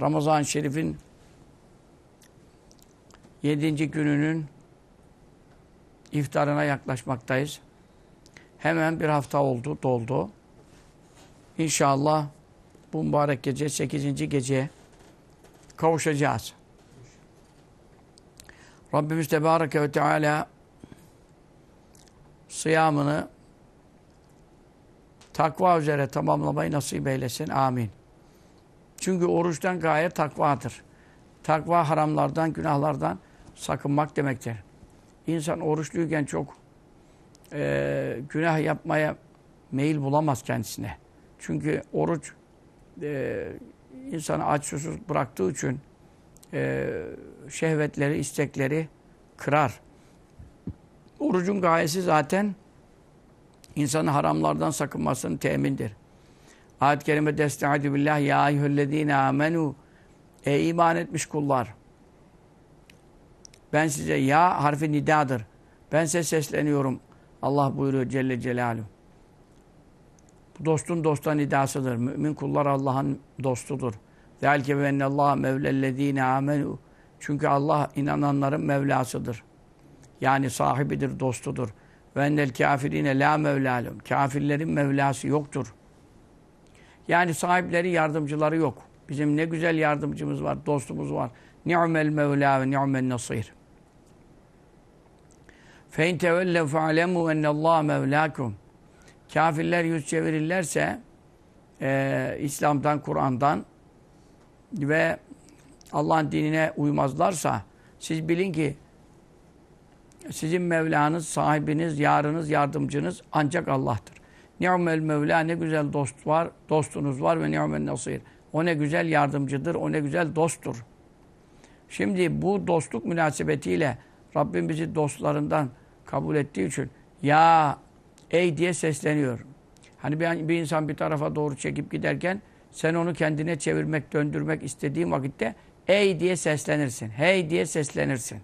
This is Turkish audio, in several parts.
Ramazan-ı Şerif'in 7. gününün iftarına yaklaşmaktayız. Hemen bir hafta oldu, doldu. İnşallah bu mübarek gece 8. geceye kavuşacağız. Rabbimiz Tebareke ve Teala sıyamını takva üzere tamamlamayı nasip eylesin. Amin. Çünkü oruçtan gaye takvadır. Takva haramlardan, günahlardan sakınmak demektir. İnsan oruçluyken çok e, günah yapmaya meyil bulamaz kendisine. Çünkü oruç e, insanı aç susuz bıraktığı için e, şehvetleri, istekleri kırar. Orucun gayesi zaten insanın haramlardan sakınmasının temindir. Ayet-i Kerime Destaizu billah Ya eyyühellezine amenu Ey iman etmiş kullar ben size ya harfi nidadır. Ben size sesleniyorum. Allah buyuruyor Celle Celaluhu. Bu dostun dosta nidasıdır. Mümin kullar Allah'ın dostudur. Zelke ve ennallâhe mevlellezîne âmenû. Çünkü Allah inananların Mevlasıdır. Yani sahibidir, dostudur. Ve ennel kafirine la mevlâlum. Kafirlerin Mevlası yoktur. Yani sahipleri, yardımcıları yok. Bizim ne güzel yardımcımız var, dostumuz var. Ni'mel mevlâ ve ni'mel nasîr. فَاِنْ تَوَلَّوْ فَعَلَمُوا اَنَّ اللّٰهَ مَوْلَاكُمْ Kafirler yüz çevirirlerse e, İslam'dan, Kur'an'dan ve Allah'ın dinine uymazlarsa siz bilin ki sizin Mevlanız, sahibiniz, yarınız, yardımcınız ancak Allah'tır. Ni'mel Mevla ne güzel dost var, dostunuz var ve ni'mel nasir. O ne güzel yardımcıdır, o ne güzel dosttur. Şimdi bu dostluk münasebetiyle Rabbim bizi dostlarından kabul ettiği için ya ey diye sesleniyor. Hani bir, bir insan bir tarafa doğru çekip giderken sen onu kendine çevirmek, döndürmek istediğin vakitte ey diye seslenirsin. Hey diye seslenirsin.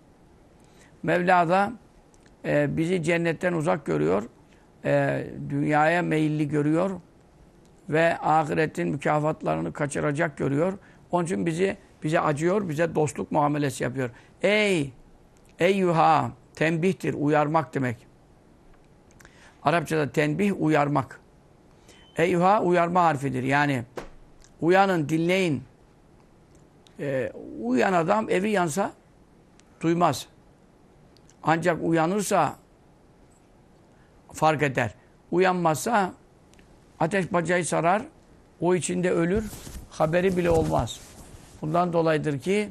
Mevla da e, bizi cennetten uzak görüyor. E, dünyaya meyilli görüyor. Ve ahiretin mükafatlarını kaçıracak görüyor. Onun için bizi bize acıyor, bize dostluk muamelesi yapıyor. Ey, eyyuha, tembihtir, uyarmak demek. Arapçada tenbih, uyarmak. Eyyuha, uyarma harfidir. Yani uyanın, dinleyin. Ee, uyan adam evi yansa duymaz. Ancak uyanırsa fark eder. Uyanmazsa ateş bacayı sarar, o içinde ölür, haberi bile olmaz. Bundan dolayıdır ki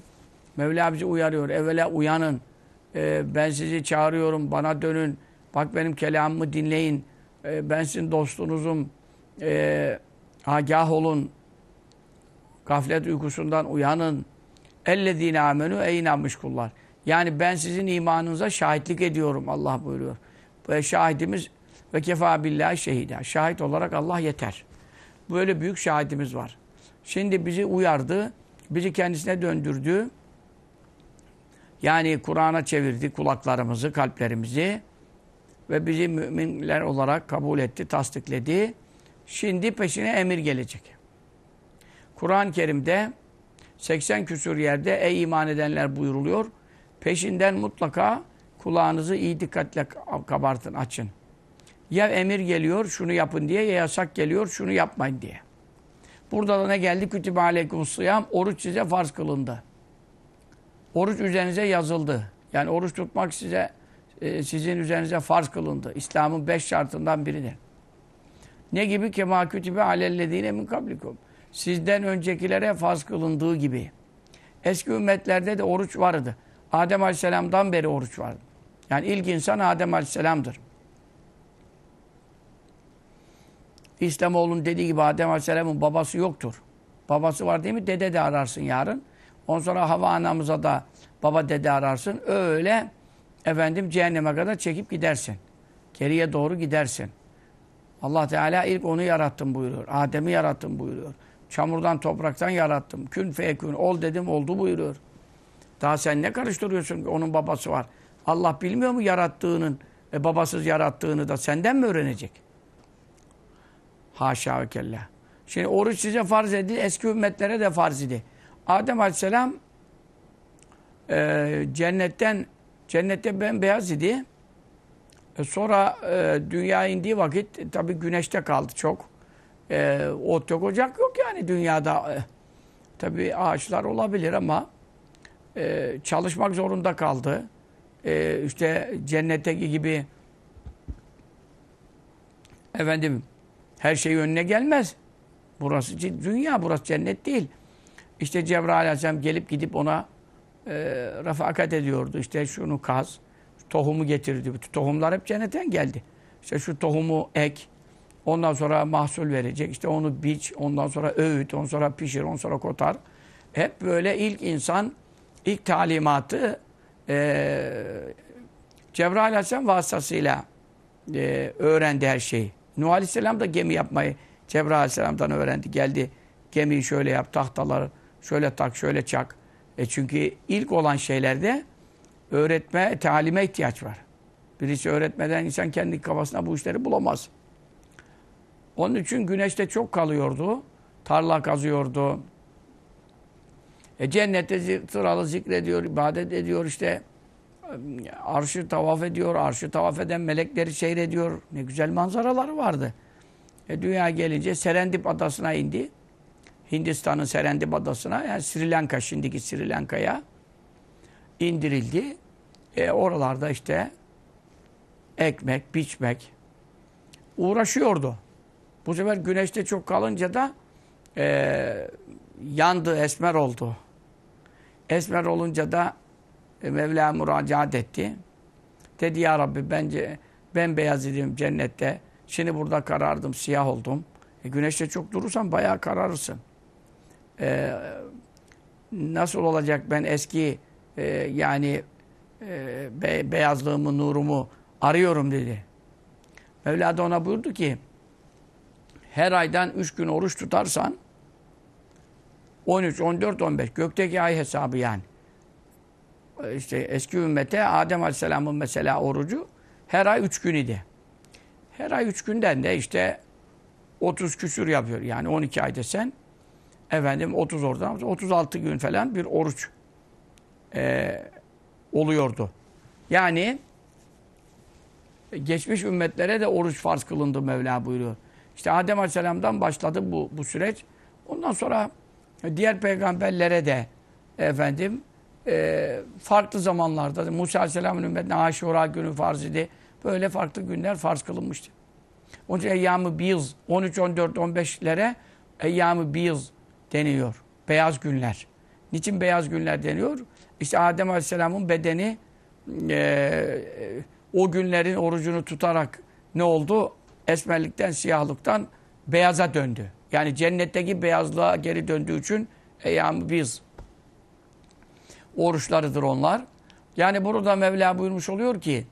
Mevla bizi uyarıyor. Evvela uyanın. Ee, ben sizi çağırıyorum. Bana dönün. Bak benim kelamımı dinleyin. Ee, ben sizin dostunuzum. Ee, agah olun. Gaflet uykusundan uyanın. Ellezine amenu ey inanmış kullar. Yani ben sizin imanınıza şahitlik ediyorum. Allah buyuruyor. Şahidimiz ve kefa billahi şehide. Şahit olarak Allah yeter. Böyle büyük şahidimiz var. Şimdi bizi uyardı bizi kendisine döndürdü. Yani Kur'an'a çevirdi kulaklarımızı, kalplerimizi ve bizi müminler olarak kabul etti, tasdikledi. Şimdi peşine emir gelecek. Kur'an-ı Kerim'de 80 küsur yerde ey iman edenler buyuruluyor. Peşinden mutlaka kulağınızı iyi dikkatle kabartın, açın. Ya emir geliyor şunu yapın diye ya yasak geliyor şunu yapmayın diye. Burada da ne geldi? Kütübe aleykum sıyam. Oruç size farz kılındı. Oruç üzerinize yazıldı. Yani oruç tutmak size e, sizin üzerinize farz kılındı. İslam'ın beş şartından biridir. Ne gibi? Kema kütübe alellezine min kablikum. Sizden öncekilere farz kılındığı gibi. Eski ümmetlerde de oruç vardı. Adem Aleyhisselam'dan beri oruç vardı. Yani ilk insan Adem Aleyhisselam'dır. İslamoğlu'nun dediği gibi Adem Aleyhisselam'ın babası yoktur. Babası var değil mi? Dede de ararsın yarın. Ondan sonra Hava anamıza da baba dede ararsın. Öyle efendim cehenneme kadar çekip gidersin. Geriye doğru gidersin. Allah Teala ilk onu yarattım buyuruyor. Adem'i yarattım buyuruyor. Çamurdan topraktan yarattım. Kün feyekün ol dedim oldu buyuruyor. Daha sen ne karıştırıyorsun ki onun babası var. Allah bilmiyor mu yarattığının ve babasız yarattığını da senden mi öğrenecek? Haşa ve kella. Şimdi oruç size farz edildi. Eski ümmetlere de farz idi. Adem Aleyhisselam e, cennetten cennette bembeyaz idi. E, sonra e, dünya indiği vakit e, tabi güneşte kaldı çok. E, ot yok, ocak yok yani dünyada. E, tabi ağaçlar olabilir ama e, çalışmak zorunda kaldı. E, işte cennetteki gibi efendim her şey önüne gelmez. Burası dünya, burası cennet değil. İşte Cebrail Aleyhisselam gelip gidip ona e, refakat ediyordu. İşte şunu kaz, tohumu getirdi. Bütün tohumlar hep cennetten geldi. İşte şu tohumu ek, ondan sonra mahsul verecek. İşte onu biç, ondan sonra öğüt, ondan sonra pişir, ondan sonra kotar. Hep böyle ilk insan, ilk talimatı e, Cebrail Aleyhisselam vasıtasıyla e, öğrendi her şeyi. Nuh Aleyhisselam da gemi yapmayı Cebrail Aleyhisselam'dan öğrendi. Geldi gemiyi şöyle yap, tahtaları şöyle tak, şöyle çak. E çünkü ilk olan şeylerde öğretme, talime ihtiyaç var. Birisi öğretmeden insan kendi kafasına bu işleri bulamaz. Onun için güneşte çok kalıyordu. Tarla kazıyordu. E cennette sıralı zikrediyor, ibadet ediyor işte. Arşı tavaf ediyor, arşı tavaf eden melekleri seyrediyor. Ne güzel manzaraları vardı. E dünya gelince Serendip adasına indi. Hindistan'ın Serendip adasına, yani Sri Lanka, şimdiki Sri Lanka'ya indirildi. E oralarda işte ekmek, biçmek uğraşıyordu. Bu sefer güneşte çok kalınca da e, yandı, esmer oldu. Esmer olunca da e, Mevla müracaat etti. Dedi ya Rabbi bence ben beyaz idim cennette. Şimdi burada karardım, siyah oldum. E, güneşte çok durursam bayağı kararırsın. E, nasıl olacak ben eski e, yani e, be, beyazlığımı, nurumu arıyorum dedi. Mevla da ona buyurdu ki her aydan üç gün oruç tutarsan 13, 14, 15 gökteki ay hesabı yani. İşte eski ümmete Adem Aleyhisselam'ın mesela orucu her ay üç gün idi. Her ay üç günden de işte 30 küsür yapıyor. Yani 12 ay desen efendim 30 oradan 36 gün falan bir oruç e, oluyordu. Yani geçmiş ümmetlere de oruç farz kılındı Mevla buyuruyor. İşte Adem Aleyhisselam'dan başladı bu, bu süreç. Ondan sonra diğer peygamberlere de efendim e, farklı zamanlarda Musa Aleyhisselam'ın ümmetine Aşura günü farz idi. Böyle farklı günler farz kılınmıştı. Onun için Eyyam-ı Biyız 13, 14, 15'lere Eyyam-ı Biyız deniyor. Beyaz günler. Niçin beyaz günler deniyor? İşte Adem Aleyhisselam'ın bedeni e, o günlerin orucunu tutarak ne oldu? Esmerlikten, siyahlıktan beyaza döndü. Yani cennetteki beyazlığa geri döndüğü için eyyam biz oruçlarıdır onlar. Yani burada Mevla buyurmuş oluyor ki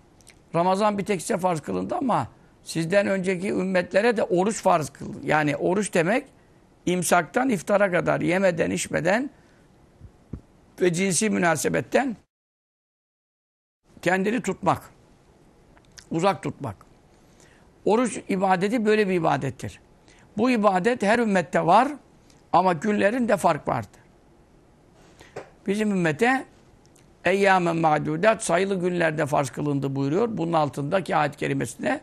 Ramazan bir tek size farz kılındı ama sizden önceki ümmetlere de oruç farz kılındı. Yani oruç demek imsaktan iftara kadar yemeden içmeden ve cinsi münasebetten kendini tutmak. Uzak tutmak. Oruç ibadeti böyle bir ibadettir. Bu ibadet her ümmette var ama günlerin de fark vardır. Bizim ümmete eyyâmen ma'dudat sayılı günlerde farz kılındı buyuruyor. Bunun altındaki ayet kerimesinde.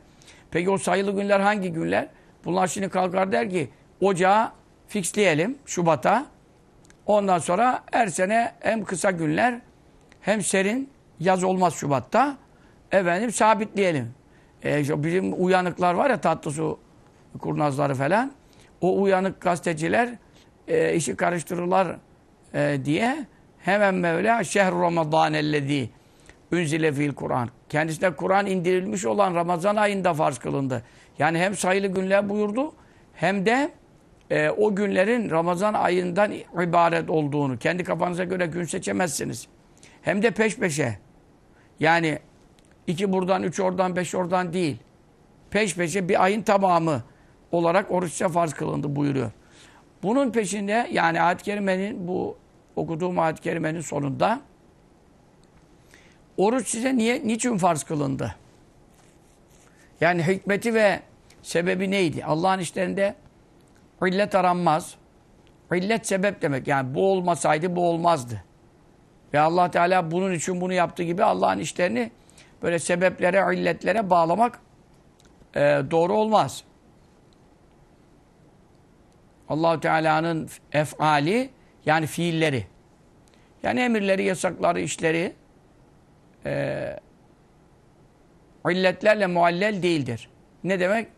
Peki o sayılı günler hangi günler? Bunlar şimdi kalkar der ki ocağı fixleyelim Şubat'a. Ondan sonra her sene hem kısa günler hem serin yaz olmaz Şubat'ta. Efendim sabitleyelim. E, bizim uyanıklar var ya tatlı su kurnazları falan. O uyanık gazeteciler e, işi karıştırırlar e, diye hemen Mevla şehr Ramazan ellezî ünzile fil Kur'an. Kendisine Kur'an indirilmiş olan Ramazan ayında farz kılındı. Yani hem sayılı günler buyurdu hem de e, o günlerin Ramazan ayından ibaret olduğunu, kendi kafanıza göre gün seçemezsiniz. Hem de peş peşe. Yani iki buradan, üç oradan, beş oradan değil. Peş peşe bir ayın tamamı olarak oruçça farz kılındı buyuruyor. Bunun peşinde yani ayet-i kerimenin bu okuduğum ayet-i kerimenin sonunda oruç size niye, niçin farz kılındı? Yani hikmeti ve sebebi neydi? Allah'ın işlerinde illet aranmaz. İllet sebep demek. Yani bu olmasaydı bu olmazdı. Ve Allah Teala bunun için bunu yaptığı gibi Allah'ın işlerini böyle sebeplere, illetlere bağlamak e, doğru olmaz. Allahu Teala'nın efali yani fiilleri. Yani emirleri, yasakları, işleri e, illetlerle muallel değildir. Ne demek?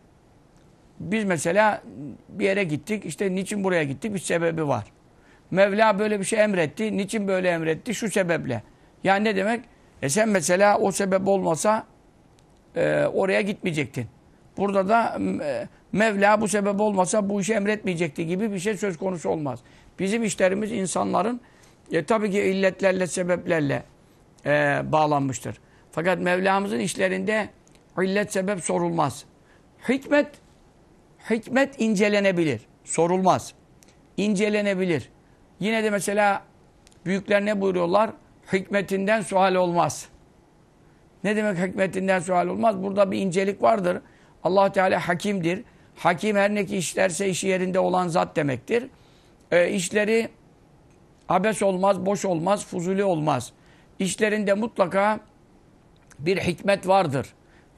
Biz mesela bir yere gittik. İşte niçin buraya gittik? Bir sebebi var. Mevla böyle bir şey emretti. Niçin böyle emretti? Şu sebeple. Yani ne demek? E sen mesela o sebep olmasa e, oraya gitmeyecektin. Burada da e, Mevla bu sebep olmasa bu işi emretmeyecekti gibi bir şey söz konusu olmaz. Bizim işlerimiz insanların e, tabii ki illetlerle, sebeplerle e, bağlanmıştır. Fakat Mevlamızın işlerinde illet sebep sorulmaz. Hikmet hikmet incelenebilir. Sorulmaz. İncelenebilir. Yine de mesela büyükler ne buyuruyorlar? Hikmetinden sual olmaz. Ne demek hikmetinden sual olmaz? Burada bir incelik vardır. allah Teala hakimdir. Hakim her ne ki işlerse işi yerinde olan zat demektir. E, işleri abes olmaz, boş olmaz, fuzuli olmaz. İşlerinde mutlaka bir hikmet vardır.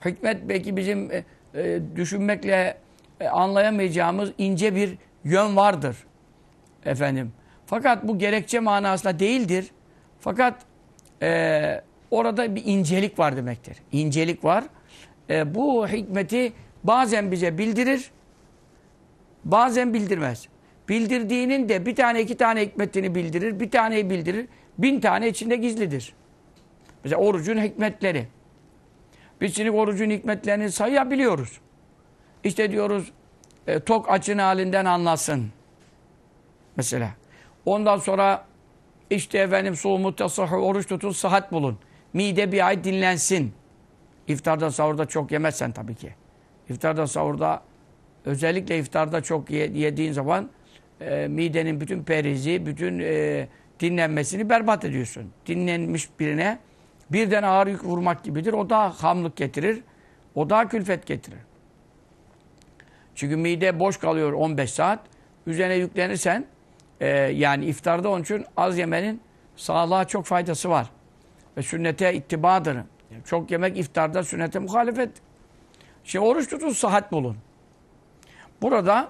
Hikmet belki bizim e, e, düşünmekle e, anlayamayacağımız ince bir yön vardır. Efendim. Fakat bu gerekçe manasında değildir. Fakat e, orada bir incelik var demektir. İncelik var. E, bu hikmeti bazen bize bildirir, bazen bildirmez. Bildirdiğinin de bir tane iki tane hikmetini bildirir, bir taneyi bildirir, bin tane içinde gizlidir. Mesela orucun hikmetleri. Biz şimdi orucun hikmetlerini sayabiliyoruz. İşte diyoruz e, tok açın halinden anlasın. Mesela. Ondan sonra işte efendim suumu tasahhu oruç tutun sıhhat bulun. Mide bir ay dinlensin. İftarda sahurda çok yemezsen tabii ki. İftarda sahurda özellikle iftarda çok yediğin zaman e, midenin bütün perizi, bütün e, dinlenmesini berbat ediyorsun. Dinlenmiş birine birden ağır yük vurmak gibidir. O da hamlık getirir. O da külfet getirir. Çünkü mide boş kalıyor 15 saat. Üzerine yüklenirsen e, yani iftarda onun için az yemenin sağlığa çok faydası var. Ve sünnete ittibadır. Çok yemek iftarda sünnete muhalefet. Şimdi oruç tutun, sıhhat bulun. Burada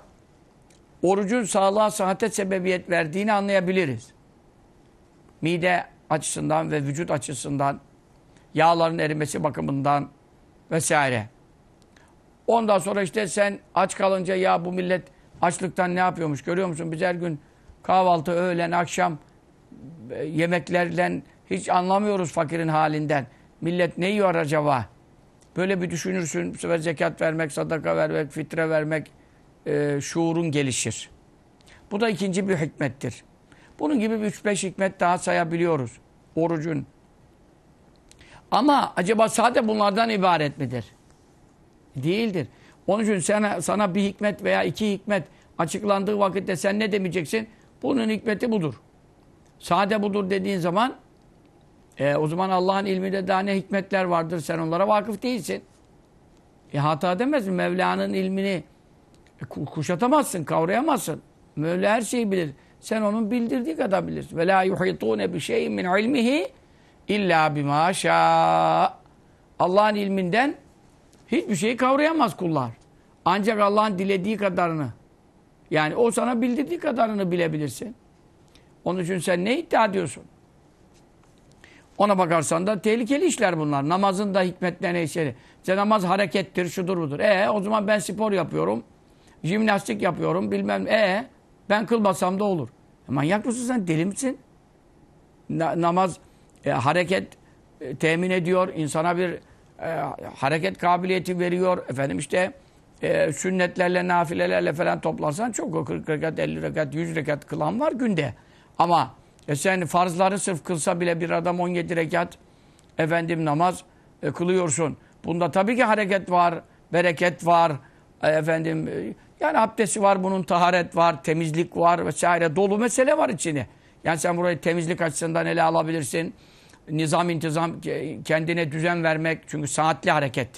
orucun sağlığa, sıhhate sebebiyet verdiğini anlayabiliriz. Mide açısından ve vücut açısından, yağların erimesi bakımından vesaire. Ondan sonra işte sen aç kalınca ya bu millet açlıktan ne yapıyormuş görüyor musun? Biz her gün kahvaltı, öğlen, akşam e, yemeklerle hiç anlamıyoruz fakirin halinden. Millet ne yiyor acaba? Böyle bir düşünürsün. Bu sefer zekat vermek, sadaka vermek, fitre vermek e, şuurun gelişir. Bu da ikinci bir hikmettir. Bunun gibi 3-5 hikmet daha sayabiliyoruz. Orucun. Ama acaba sade bunlardan ibaret midir? Değildir. Onun için sana, sana bir hikmet veya iki hikmet açıklandığı vakitte sen ne demeyeceksin? Bunun hikmeti budur. Sade budur dediğin zaman e, o zaman Allah'ın ilminde daha ne hikmetler vardır sen onlara vakıf değilsin. E, hata demez mi? Mevla'nın ilmini kuşatamazsın, kavrayamazsın. Mevla her şeyi bilir. Sen onun bildirdiği kadar bilirsin. Ve la yuhitune bi şeyin min ilmihi illa bima Allah'ın ilminden hiçbir şeyi kavrayamaz kullar. Ancak Allah'ın dilediği kadarını yani o sana bildirdiği kadarını bilebilirsin. Onun için sen ne iddia ediyorsun? Ona bakarsan da tehlikeli işler bunlar. Namazın da hikmetlerine işleri. İşte namaz harekettir, şudur budur. E o zaman ben spor yapıyorum, jimnastik yapıyorum, bilmem. E ben kılmasam da olur. E, manyak mısın sen? Deli misin? Na, namaz e, hareket e, temin ediyor, insana bir e, hareket kabiliyeti veriyor. Efendim işte e, sünnetlerle, nafilelerle falan toplarsan çok o 40 rekat, 50 rekat, 100 rekat kılan var günde. Ama e, sen farzları sırf kılsa bile bir adam 17 rekat efendim namaz e, kılıyorsun. Bunda tabii ki hareket var, bereket var. E, efendim e, yani abdesti var, bunun taharet var, temizlik var vesaire. Dolu mesele var içine. Yani sen burayı temizlik açısından ele alabilirsin. Nizam, intizam, ke- kendine düzen vermek. Çünkü saatli hareket.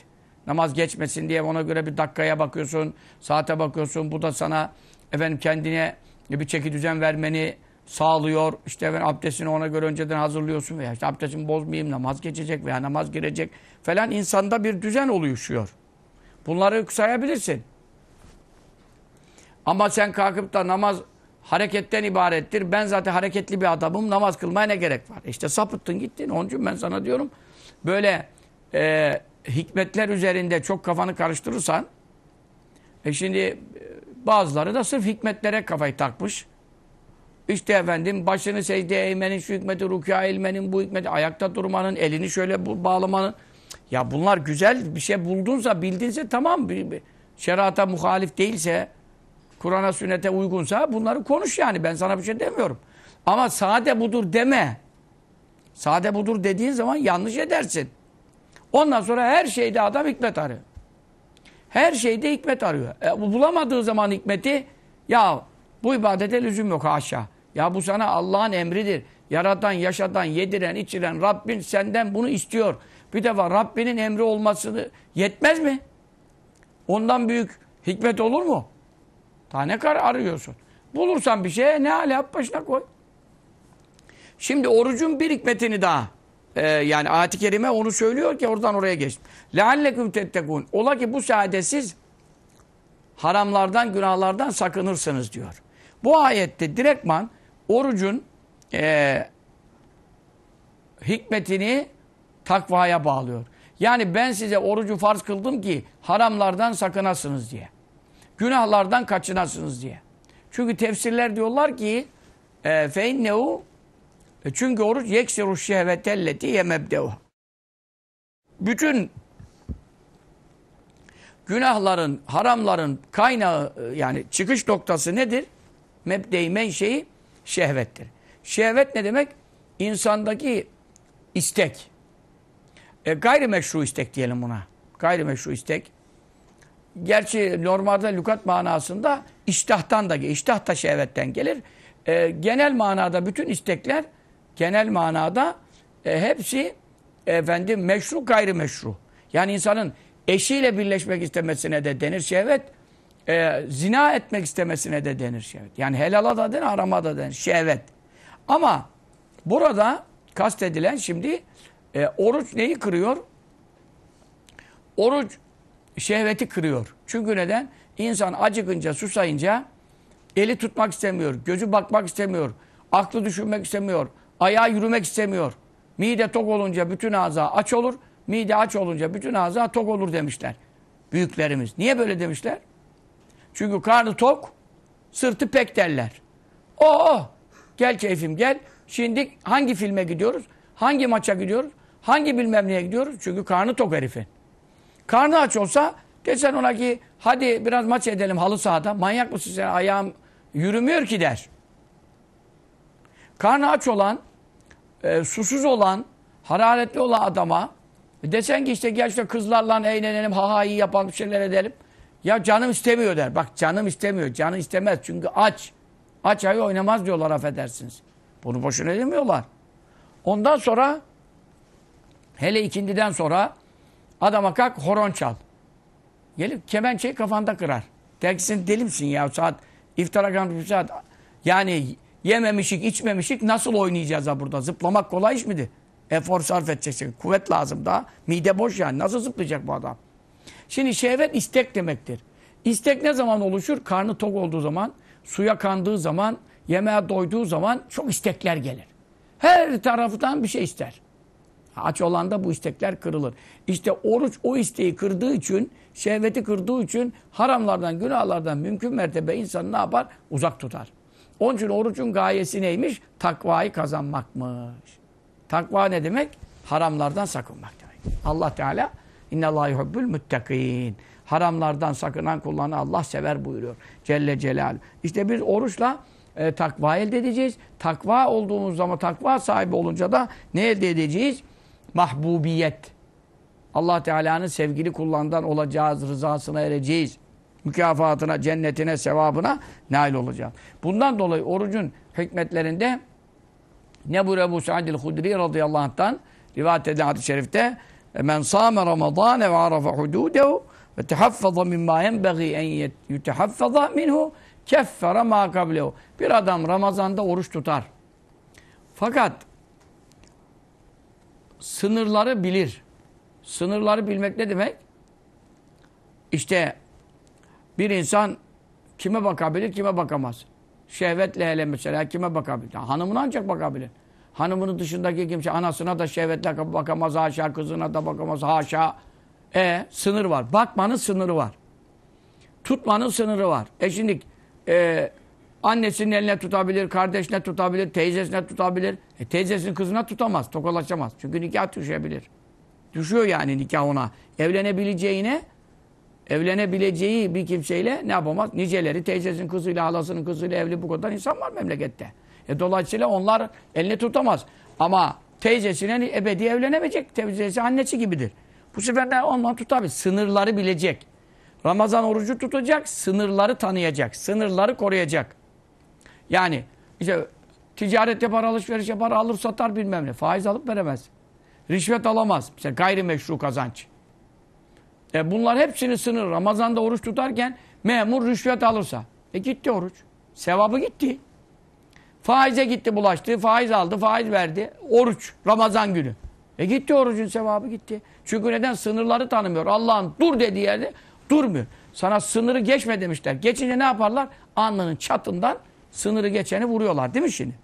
Namaz geçmesin diye ona göre bir dakikaya bakıyorsun, saate bakıyorsun. Bu da sana efendim kendine bir çeki düzen vermeni sağlıyor. İşte efendim abdestini ona göre önceden hazırlıyorsun veya işte abdestimi bozmayayım, namaz geçecek veya namaz girecek falan insanda bir düzen oluşuyor. Bunları sayabilirsin. Ama sen kalkıp da namaz hareketten ibarettir. Ben zaten hareketli bir adamım. Namaz kılmaya ne gerek var? İşte sapıttın gittin. Onun için ben sana diyorum. Böyle e, hikmetler üzerinde çok kafanı karıştırırsan e şimdi e, bazıları da sırf hikmetlere kafayı takmış. İşte efendim başını secdeye eğmenin, şu hikmeti rükûa eğilmenin, bu hikmeti ayakta durmanın, elini şöyle bağlamanın. Ya bunlar güzel bir şey buldunsa, bildinse tamam. Şerata muhalif değilse, Kur'an'a sünnete uygunsa bunları konuş yani. Ben sana bir şey demiyorum. Ama sade budur deme. Sade budur dediğin zaman yanlış edersin. Ondan sonra her şeyde adam hikmet arıyor. Her şeyde hikmet arıyor. E, bu bulamadığı zaman hikmeti ya bu ibadete lüzum yok haşa. Ya bu sana Allah'ın emridir. Yaratan, yaşatan, yediren, içiren Rabbin senden bunu istiyor. Bir defa Rabbinin emri olmasını yetmez mi? Ondan büyük hikmet olur mu? Daha ne kadar arıyorsun? Bulursan bir şeye ne hale yap başına koy. Şimdi orucun bir hikmetini daha e, yani ayet-i kerime onu söylüyor ki oradan oraya geç. لَعَلَّكُمْ تَتَّقُونَ Ola ki bu sayede siz haramlardan, günahlardan sakınırsınız diyor. Bu ayette direktman orucun e, hikmetini takvaya bağlıyor. Yani ben size orucu farz kıldım ki haramlardan sakınasınız diye. Günahlardan kaçınasınız diye. Çünkü tefsirler diyorlar ki e, feinnehu e, çünkü oruç yeksiru şehvetelleti yemebdehu. Bütün günahların, haramların kaynağı e, yani çıkış noktası nedir? Mebdeymen şeyi şehvettir. Şehvet ne demek? İnsandaki istek. E, gayrimeşru istek diyelim buna. Gayrimeşru istek. Gerçi normalde lükat manasında iştahtan da, iştah da şehvetten gelir. E, genel manada bütün istekler, genel manada e, hepsi efendim meşru gayrimeşru. Yani insanın eşiyle birleşmek istemesine de denir şehvet. E, zina etmek istemesine de denir şehvet. Yani helala da denir, harama da denir şehvet. Ama burada kastedilen şimdi e, oruç neyi kırıyor? Oruç şehveti kırıyor. Çünkü neden? İnsan acıkınca, susayınca eli tutmak istemiyor, gözü bakmak istemiyor, aklı düşünmek istemiyor, ayağı yürümek istemiyor. Mide tok olunca bütün ağza aç olur, mide aç olunca bütün ağza tok olur demişler büyüklerimiz. Niye böyle demişler? Çünkü karnı tok, sırtı pek derler. Oo, gel keyfim gel. Şimdi hangi filme gidiyoruz? Hangi maça gidiyoruz? Hangi bilmem neye gidiyoruz? Çünkü karnı tok herifin. Karnı aç olsa desen ona ki hadi biraz maç edelim halı sahada. Manyak mısın sen ayağım yürümüyor ki der. Karnı aç olan, e, susuz olan, hararetli olan adama desen ki işte gel işte kızlarla eğlenelim, ha ha iyi yapalım, şeyler edelim. Ya canım istemiyor der. Bak canım istemiyor. Canı istemez çünkü aç. Aç ayı oynamaz diyorlar affedersiniz. Bunu boşuna demiyorlar. Ondan sonra hele ikindiden sonra adama kalk horon çal. Gelip kemençeyi kafanda kırar. Dersin deli misin ya saat iftara kalmış bir saat. Yani yememişik içmemişik nasıl oynayacağız ha burada? Zıplamak kolay iş midir? Efor sarf edeceksin. Kuvvet lazım daha. Mide boş yani. Nasıl zıplayacak bu adam? Şimdi şehvet istek demektir. İstek ne zaman oluşur? Karnı tok olduğu zaman, suya kandığı zaman, yemeğe doyduğu zaman çok istekler gelir. Her taraftan bir şey ister. Aç olan da bu istekler kırılır. İşte oruç o isteği kırdığı için, şehveti kırdığı için haramlardan, günahlardan mümkün mertebe insanı ne yapar? Uzak tutar. Onun için orucun gayesi neymiş? Takvayı kazanmakmış. Takva ne demek? Haramlardan sakınmak demek. Allah Teala İnnallâhu yuhibbül müttakîn. Haramlardan sakınan kullarını Allah sever buyuruyor. Celle Celal. İşte biz oruçla e, takva elde edeceğiz. Takva olduğumuz zaman takva sahibi olunca da ne elde edeceğiz? Mahbubiyet. Allah Teala'nın sevgili kullarından olacağız, rızasına ereceğiz. Mükafatına, cennetine, sevabına nail olacağız. Bundan dolayı orucun hikmetlerinde ne bu Ebu Sa'dil Hudri radıyallahu anh'tan rivayet edilen hadis-i şerifte men sâme ramadâne ve arafa hudûdehu ve tehaffaza mimma yenbeği en yutehaffaza minhu keffere ma kablehu. Bir adam Ramazan'da oruç tutar. Fakat sınırları bilir. Sınırları bilmek ne demek? İşte bir insan kime bakabilir, kime bakamaz. Şehvetle hele mesela kime bakabilir? Hanımına ancak bakabilir. Hanımının dışındaki kimse anasına da şehvetle bakamaz, haşa kızına da bakamaz, haşa. E sınır var. Bakmanın sınırı var. Tutmanın sınırı var. E şimdi e, annesinin eline tutabilir, kardeşine tutabilir, teyzesine tutabilir. E, teyzesinin kızına tutamaz, tokalaşamaz. Çünkü nikah düşebilir. Düşüyor yani nikah ona. Evlenebileceğine evlenebileceği bir kimseyle ne yapamaz? Niceleri teyzesinin kızıyla, halasının kızıyla evli bu kadar insan var memlekette. E dolayısıyla onlar elini tutamaz. Ama teyzesine ebedi evlenemeyecek. Teyzesi annesi gibidir. Bu sefer de ondan tutabilir. Sınırları bilecek. Ramazan orucu tutacak, sınırları tanıyacak, sınırları koruyacak. Yani işte ticaret yapar, alışveriş yapar, alır satar bilmem ne. Faiz alıp veremez. Rişvet alamaz. Mesela gayrimeşru kazanç. E bunlar hepsini sınır. Ramazan'da oruç tutarken memur rüşvet alırsa. E gitti oruç. Sevabı gitti. Faize gitti bulaştı. Faiz aldı, faiz verdi. Oruç. Ramazan günü. E gitti orucun sevabı gitti. Çünkü neden? Sınırları tanımıyor. Allah'ın dur dediği yerde durmuyor. Sana sınırı geçme demişler. Geçince ne yaparlar? Alnının çatından sınırı geçeni vuruyorlar değil mi şimdi?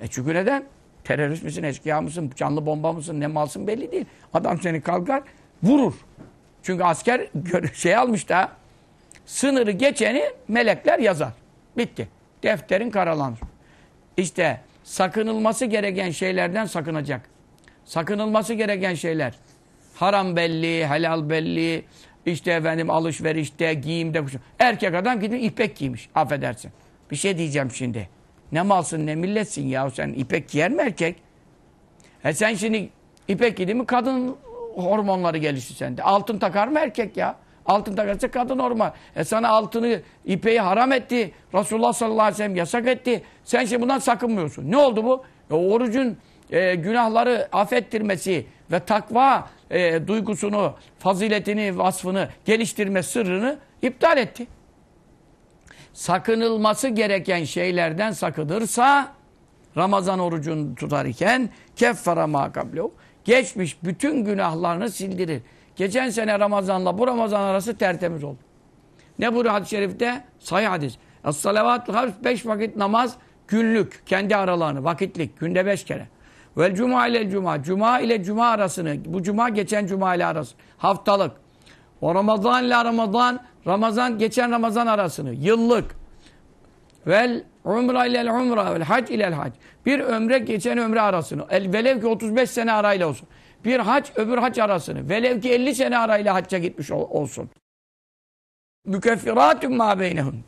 E çünkü neden? Terörist misin, eşkıya mısın, canlı bomba mısın, ne malsın belli değil. Adam seni kalkar, vurur. Çünkü asker şey almış da sınırı geçeni melekler yazar. Bitti. Defterin karalanır. İşte sakınılması gereken şeylerden sakınacak. Sakınılması gereken şeyler. Haram belli, helal belli, işte efendim alışverişte, giyimde. Erkek adam gidip ipek giymiş. Affedersin. Bir şey diyeceğim şimdi. Ne malsın ne milletsin ya sen ipek giyer mi erkek? E sen şimdi ipek giydi mi kadın hormonları gelişti sende. Altın takar mı erkek ya? Altın takarsa kadın normal. E sana altını, ipeği haram etti. Resulullah sallallahu aleyhi ve sellem yasak etti. Sen şimdi bundan sakınmıyorsun. Ne oldu bu? E, orucun e, günahları affettirmesi ve takva e, duygusunu, faziletini, vasfını geliştirme sırrını iptal etti. Sakınılması gereken şeylerden sakınırsa Ramazan orucunu tutar iken keffara ma kablehu geçmiş bütün günahlarını sildirir. Geçen sene Ramazan'la bu Ramazan arası tertemiz oldu. Ne bu hadis-i şerifte? Sahih hadis. Es-salavatul havs beş vakit namaz günlük kendi aralarını vakitlik günde beş kere. Vel cuma ile cuma cuma ile cuma arasını bu cuma geçen cuma ile arası haftalık. O Ramazan ile Ramazan Ramazan geçen Ramazan arasını yıllık. Vel umra ile umra vel hac ile hac. Bir ömre geçen ömre arasını. El velev ki 35 sene arayla olsun. Bir hac öbür hac arasını. Velev ki 50 sene arayla hacca gitmiş ol, olsun. Mükeffiratun ma beynehun.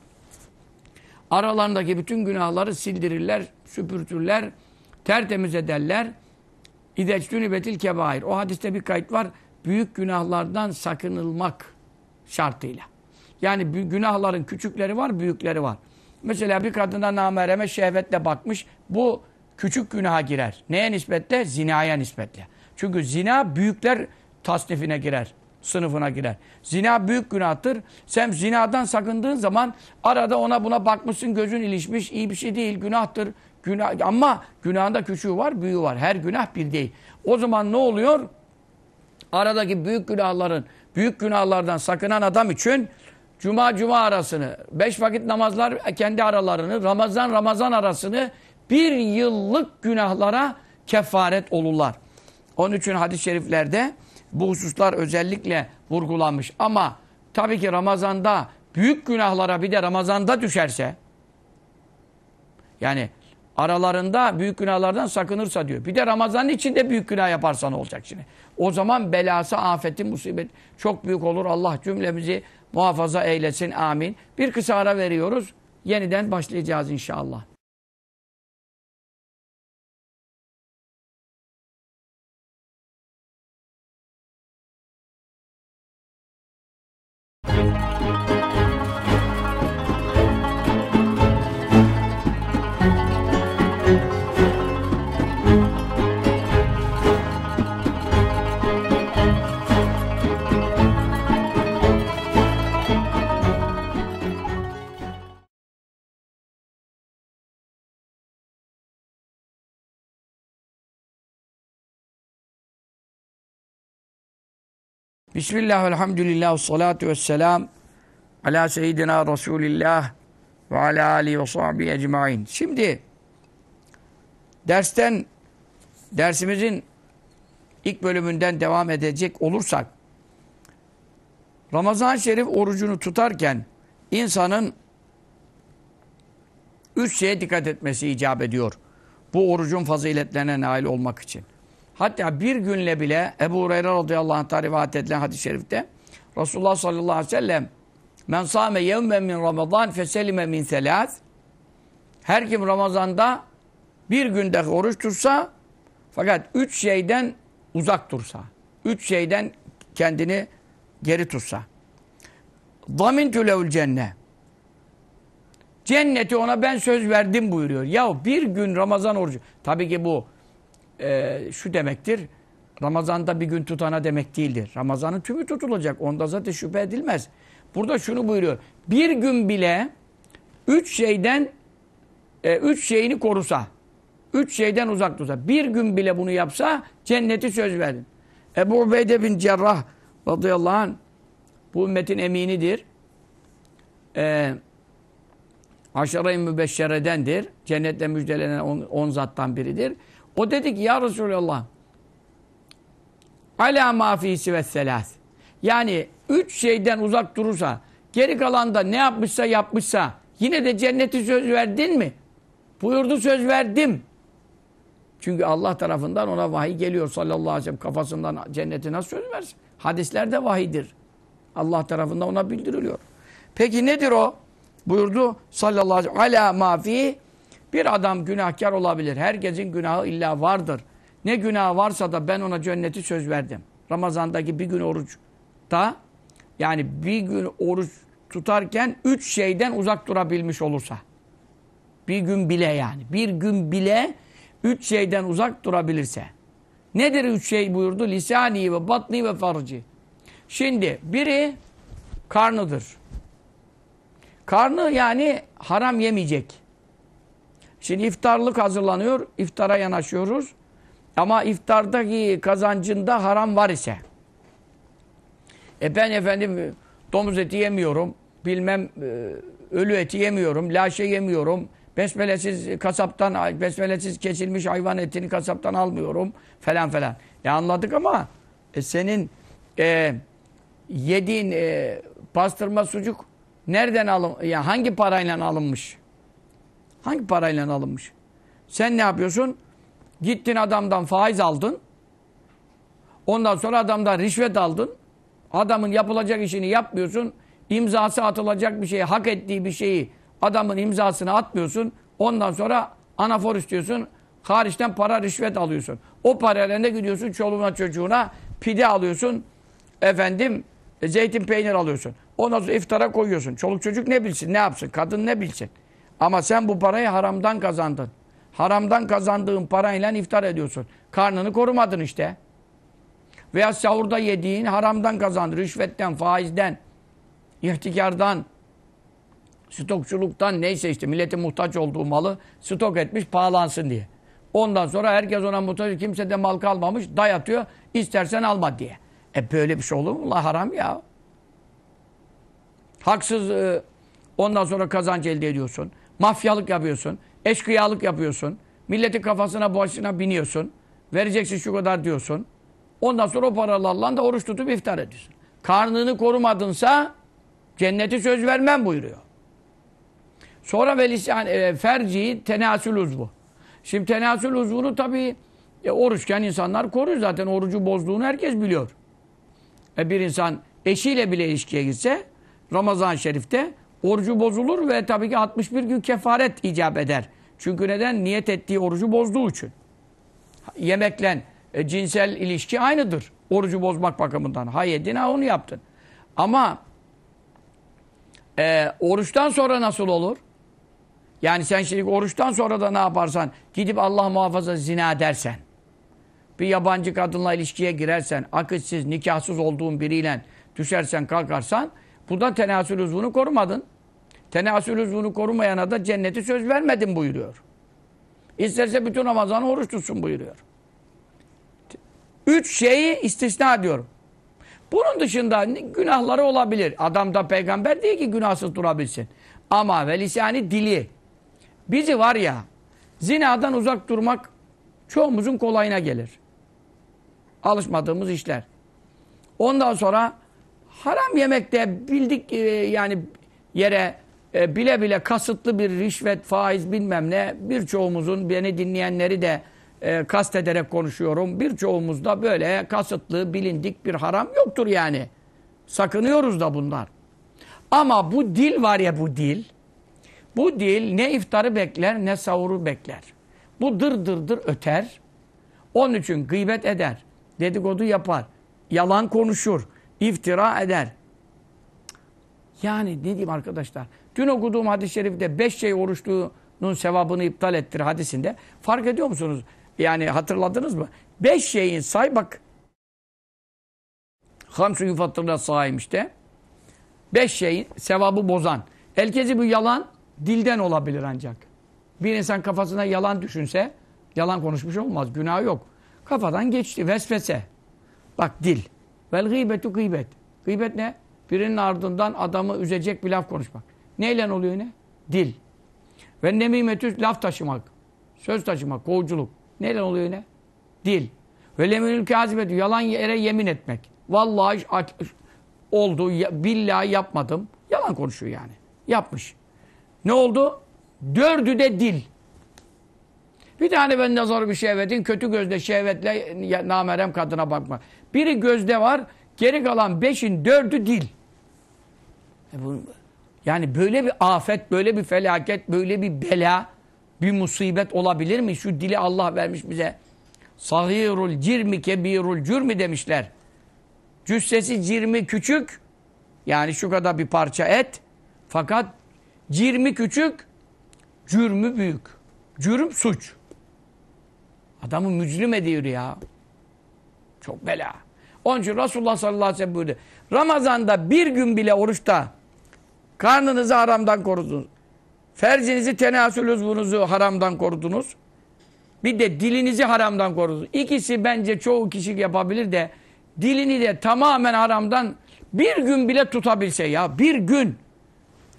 Aralarındaki bütün günahları sildirirler, süpürtürler, tertemiz ederler. İdeçtünü betil kebair. O hadiste bir kayıt var. Büyük günahlardan sakınılmak şartıyla. Yani günahların küçükleri var, büyükleri var. Mesela bir kadına namereme şehvetle bakmış. Bu küçük günaha girer. Neye nispetle? Zinaya nispetle. Çünkü zina büyükler tasnifine girer. Sınıfına girer. Zina büyük günahtır. Sen zinadan sakındığın zaman arada ona buna bakmışsın gözün ilişmiş. iyi bir şey değil. Günahtır. Günah, ama günahında küçüğü var, büyüğü var. Her günah bir değil. O zaman ne oluyor? Aradaki büyük günahların, büyük günahlardan sakınan adam için Cuma cuma arasını, beş vakit namazlar kendi aralarını, Ramazan Ramazan arasını bir yıllık günahlara kefaret olurlar. Onun için hadis-i şeriflerde bu hususlar özellikle vurgulanmış. Ama tabii ki Ramazan'da büyük günahlara bir de Ramazan'da düşerse yani aralarında büyük günahlardan sakınırsa diyor. Bir de Ramazan'ın içinde büyük günah yaparsan olacak şimdi. O zaman belası, afeti, musibet çok büyük olur. Allah cümlemizi muhafaza eylesin. Amin. Bir kısa ara veriyoruz. Yeniden başlayacağız inşallah. Bismillah, elhamdülillah, salatu vesselam ala seyyidina Resulillah ve ala alihi ve sahbihi ecmain. Şimdi dersten, dersimizin ilk bölümünden devam edecek olursak Ramazan-ı Şerif orucunu tutarken insanın üç şeye dikkat etmesi icap ediyor. Bu orucun faziletlerine nail olmak için. Hatta bir günle bile Ebu Hureyre radıyallahu anh'ta rivayet edilen hadis-i şerifte Resulullah sallallahu aleyhi ve sellem Men sâme yevmen min Ramazan feselime min selâz Her kim Ramazan'da bir günde oruç tutsa fakat üç şeyden uzak dursa, üç şeyden kendini geri tutsa. Zamintü levül cennet. Cenneti ona ben söz verdim buyuruyor. Ya bir gün Ramazan orucu. Tabii ki bu e, şu demektir. Ramazan'da bir gün tutana demek değildir. Ramazan'ın tümü tutulacak. Onda zaten şüphe edilmez. Burada şunu buyuruyor. Bir gün bile üç şeyden e, üç şeyini korusa, üç şeyden uzak dursa, bir gün bile bunu yapsa cenneti söz verdin. Ebu Ubeyde bin Cerrah radıyallahu anh bu ümmetin eminidir. Ee, Aşara-i Mübeşşere'dendir. Cennetle müjdelenen on, on zattan biridir. O dedi ki ya Resulallah ala mafisi ve selas. Yani üç şeyden uzak durursa geri kalan da ne yapmışsa yapmışsa yine de cenneti söz verdin mi? Buyurdu söz verdim. Çünkü Allah tarafından ona vahiy geliyor sallallahu aleyhi ve sellem kafasından cenneti nasıl söz versin? Hadislerde vahidir. Allah tarafından ona bildiriliyor. Peki nedir o? Buyurdu sallallahu aleyhi ve sellem ala mafi bir adam günahkar olabilir. Herkesin günahı illa vardır. Ne günah varsa da ben ona cenneti söz verdim. Ramazandaki bir gün oruçta yani bir gün oruç tutarken üç şeyden uzak durabilmiş olursa. Bir gün bile yani. Bir gün bile üç şeyden uzak durabilirse. Nedir üç şey buyurdu? Lisani ve batni ve farci. Şimdi biri karnıdır. Karnı yani haram yemeyecek. Şimdi iftarlık hazırlanıyor. iftara yanaşıyoruz. Ama iftardaki kazancında haram var ise. E ben efendim domuz eti yemiyorum. Bilmem e, ölü eti yemiyorum. Laşe yemiyorum. Besmelesiz kasaptan, besmelesiz kesilmiş hayvan etini kasaptan almıyorum. Falan falan. Ya anladık ama e, senin e, yediğin e, pastırma sucuk nereden alın? Ya hangi parayla alınmış? Hangi parayla alınmış? Sen ne yapıyorsun? Gittin adamdan faiz aldın. Ondan sonra adamdan rişvet aldın. Adamın yapılacak işini yapmıyorsun. İmzası atılacak bir şeyi, hak ettiği bir şeyi adamın imzasını atmıyorsun. Ondan sonra anafor istiyorsun. Hariçten para rişvet alıyorsun. O parayla ne gidiyorsun? Çoluğuna çocuğuna pide alıyorsun. Efendim e, zeytin peynir alıyorsun. Ondan sonra iftara koyuyorsun. Çoluk çocuk ne bilsin, ne yapsın? Kadın ne bilsin? Ama sen bu parayı haramdan kazandın. Haramdan kazandığın parayla iftar ediyorsun. Karnını korumadın işte. Veya sahurda yediğin haramdan kazandın. Rüşvetten, faizden, ihtikardan, stokçuluktan neyse işte milletin muhtaç olduğu malı stok etmiş pahalansın diye. Ondan sonra herkes ona muhtaç, kimse de mal kalmamış, dayatıyor, istersen alma diye. E böyle bir şey olur mu? Allah haram ya. Haksız e, ondan sonra kazanç elde ediyorsun. Mafyalık yapıyorsun. Eşkıyalık yapıyorsun. Milletin kafasına başına biniyorsun. Vereceksin şu kadar diyorsun. Ondan sonra o paralarla da oruç tutup iftar ediyorsun. Karnını korumadınsa cenneti söz vermem buyuruyor. Sonra ve lisan, e, ferci tenasül uzvu. Şimdi tenasül uzvunu tabii e, oruçken insanlar koruyor zaten. Orucu bozduğunu herkes biliyor. E, bir insan eşiyle bile ilişkiye gitse Ramazan-ı Şerif'te orucu bozulur ve tabii ki 61 gün kefaret icap eder. Çünkü neden? Niyet ettiği orucu bozduğu için. Yemekle e, cinsel ilişki aynıdır. Orucu bozmak bakımından. Ha yedin ha onu yaptın. Ama e, oruçtan sonra nasıl olur? Yani sen şimdi oruçtan sonra da ne yaparsan gidip Allah muhafaza zina dersen bir yabancı kadınla ilişkiye girersen akıtsız, nikahsız olduğun biriyle düşersen kalkarsan bu da tenasül uzvunu korumadın. Tenasül uzvunu korumayana da cenneti söz vermedin buyuruyor. İsterse bütün Ramazan'ı oruç tutsun buyuruyor. Üç şeyi istisna diyorum. Bunun dışında günahları olabilir. Adam da peygamber değil ki günahsız durabilsin. Ama ve lisani dili. Bizi var ya zinadan uzak durmak çoğumuzun kolayına gelir. Alışmadığımız işler. Ondan sonra haram yemekte bildik e, yani yere e, bile bile kasıtlı bir rişvet, faiz bilmem ne birçoğumuzun beni dinleyenleri de e, kastederek konuşuyorum. Birçoğumuzda böyle kasıtlı, bilindik bir haram yoktur yani. Sakınıyoruz da bunlar. Ama bu dil var ya bu dil. Bu dil ne iftarı bekler ne sahuru bekler. Bu dır dır dır öter. Onun için gıybet eder. Dedikodu yapar. Yalan konuşur. İftira eder. Yani ne diyeyim arkadaşlar. Dün okuduğum hadis-i şerifte beş şey oruçluğunun sevabını iptal ettir hadisinde. Fark ediyor musunuz? Yani hatırladınız mı? Beş şeyin say bak. Hamsu yufattırla saim işte. Beş şeyin sevabı bozan. Elkezi bu yalan dilden olabilir ancak. Bir insan kafasına yalan düşünse yalan konuşmuş olmaz. Günah yok. Kafadan geçti. Vesvese. Bak dil. Vel gıybetu gıybet. Gıybet ne? Birinin ardından adamı üzecek bir laf konuşmak. Neyle oluyor ne? Dil. Ve nemimetü laf taşımak. Söz taşımak, kovuculuk. Neyle oluyor ne? Dil. Ve leminül kâzibetü yalan yere yemin etmek. Vallahi oldu, billahi yapmadım. Yalan konuşuyor yani. Yapmış. Ne oldu? Dördü de dil. Bir tane ben nazarı bir şehvetin kötü gözle şehvetle namerem kadına bakma. Biri gözde var, geri kalan beşin dördü dil. E yani böyle bir afet, böyle bir felaket, böyle bir bela, bir musibet olabilir mi? Şu dili Allah vermiş bize. Sahirul cirmi kebirul cürmi demişler. Cüssesi cirmi küçük, yani şu kadar bir parça et. Fakat cirmi küçük, cürmü büyük. Cürüm suç. Adamı mücrim ediyor ya. Çok bela. Onun için Resulullah sallallahu aleyhi ve sellem buyurdu. Ramazan'da bir gün bile oruçta karnınızı haramdan korudunuz. Fercinizi, tenasül uzvunuzu haramdan korudunuz. Bir de dilinizi haramdan korudunuz. İkisi bence çoğu kişi yapabilir de dilini de tamamen haramdan bir gün bile tutabilse ya. Bir gün.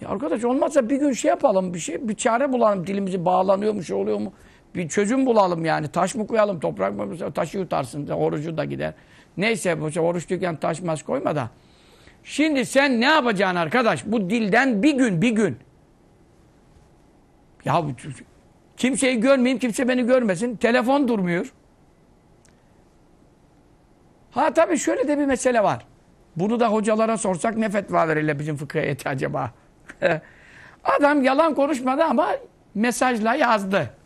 Ya arkadaş olmazsa bir gün şey yapalım. Bir şey bir çare bulalım. Dilimizi bağlanıyor mu şey oluyor mu? Bir çözüm bulalım yani. Taş mı koyalım, toprak mı? Taşı yutarsın. Orucu da gider. Neyse oruçluyken taş mas koyma da. Şimdi sen ne yapacaksın arkadaş? Bu dilden bir gün, bir gün. Ya kimseyi görmeyeyim, kimse beni görmesin. Telefon durmuyor. Ha tabii şöyle de bir mesele var. Bunu da hocalara sorsak ne fetva verirler bizim fıkıh heyeti acaba? Adam yalan konuşmadı ama mesajla yazdı.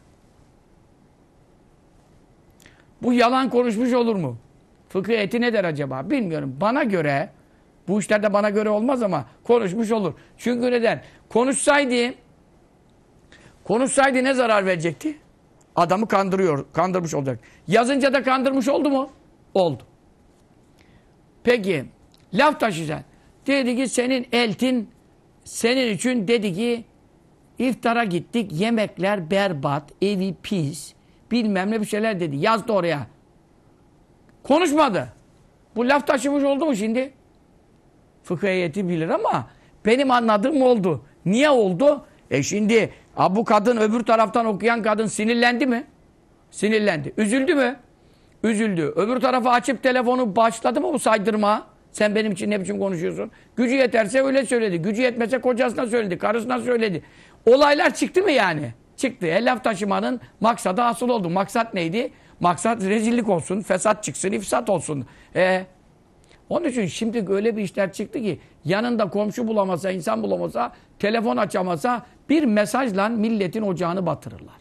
Bu yalan konuşmuş olur mu? Fıkıh eti ne der acaba? Bilmiyorum. Bana göre, bu işlerde bana göre olmaz ama konuşmuş olur. Çünkü neden? Konuşsaydı, konuşsaydı ne zarar verecekti? Adamı kandırıyor, kandırmış olacak. Yazınca da kandırmış oldu mu? Oldu. Peki, laf taşıyacaksın. Dedi ki senin eltin, senin için dedi ki iftara gittik, yemekler berbat, evi pis, bilmem ne bir şeyler dedi. Yazdı oraya. Konuşmadı. Bu laf taşımış oldu mu şimdi? Fıkıh heyeti bilir ama benim anladığım oldu. Niye oldu? E şimdi bu kadın öbür taraftan okuyan kadın sinirlendi mi? Sinirlendi. Üzüldü mü? Üzüldü. Öbür tarafa açıp telefonu başladı mı bu saydırma? Sen benim için ne biçim konuşuyorsun? Gücü yeterse öyle söyledi. Gücü yetmese kocasına söyledi. Karısına söyledi. Olaylar çıktı mı yani? Çıktı. E, laf taşımanın maksadı asıl oldu. Maksat neydi? Maksat rezillik olsun, fesat çıksın, ifsat olsun. E, onun için şimdi öyle bir işler çıktı ki yanında komşu bulamasa, insan bulamasa, telefon açamasa bir mesajla milletin ocağını batırırlar.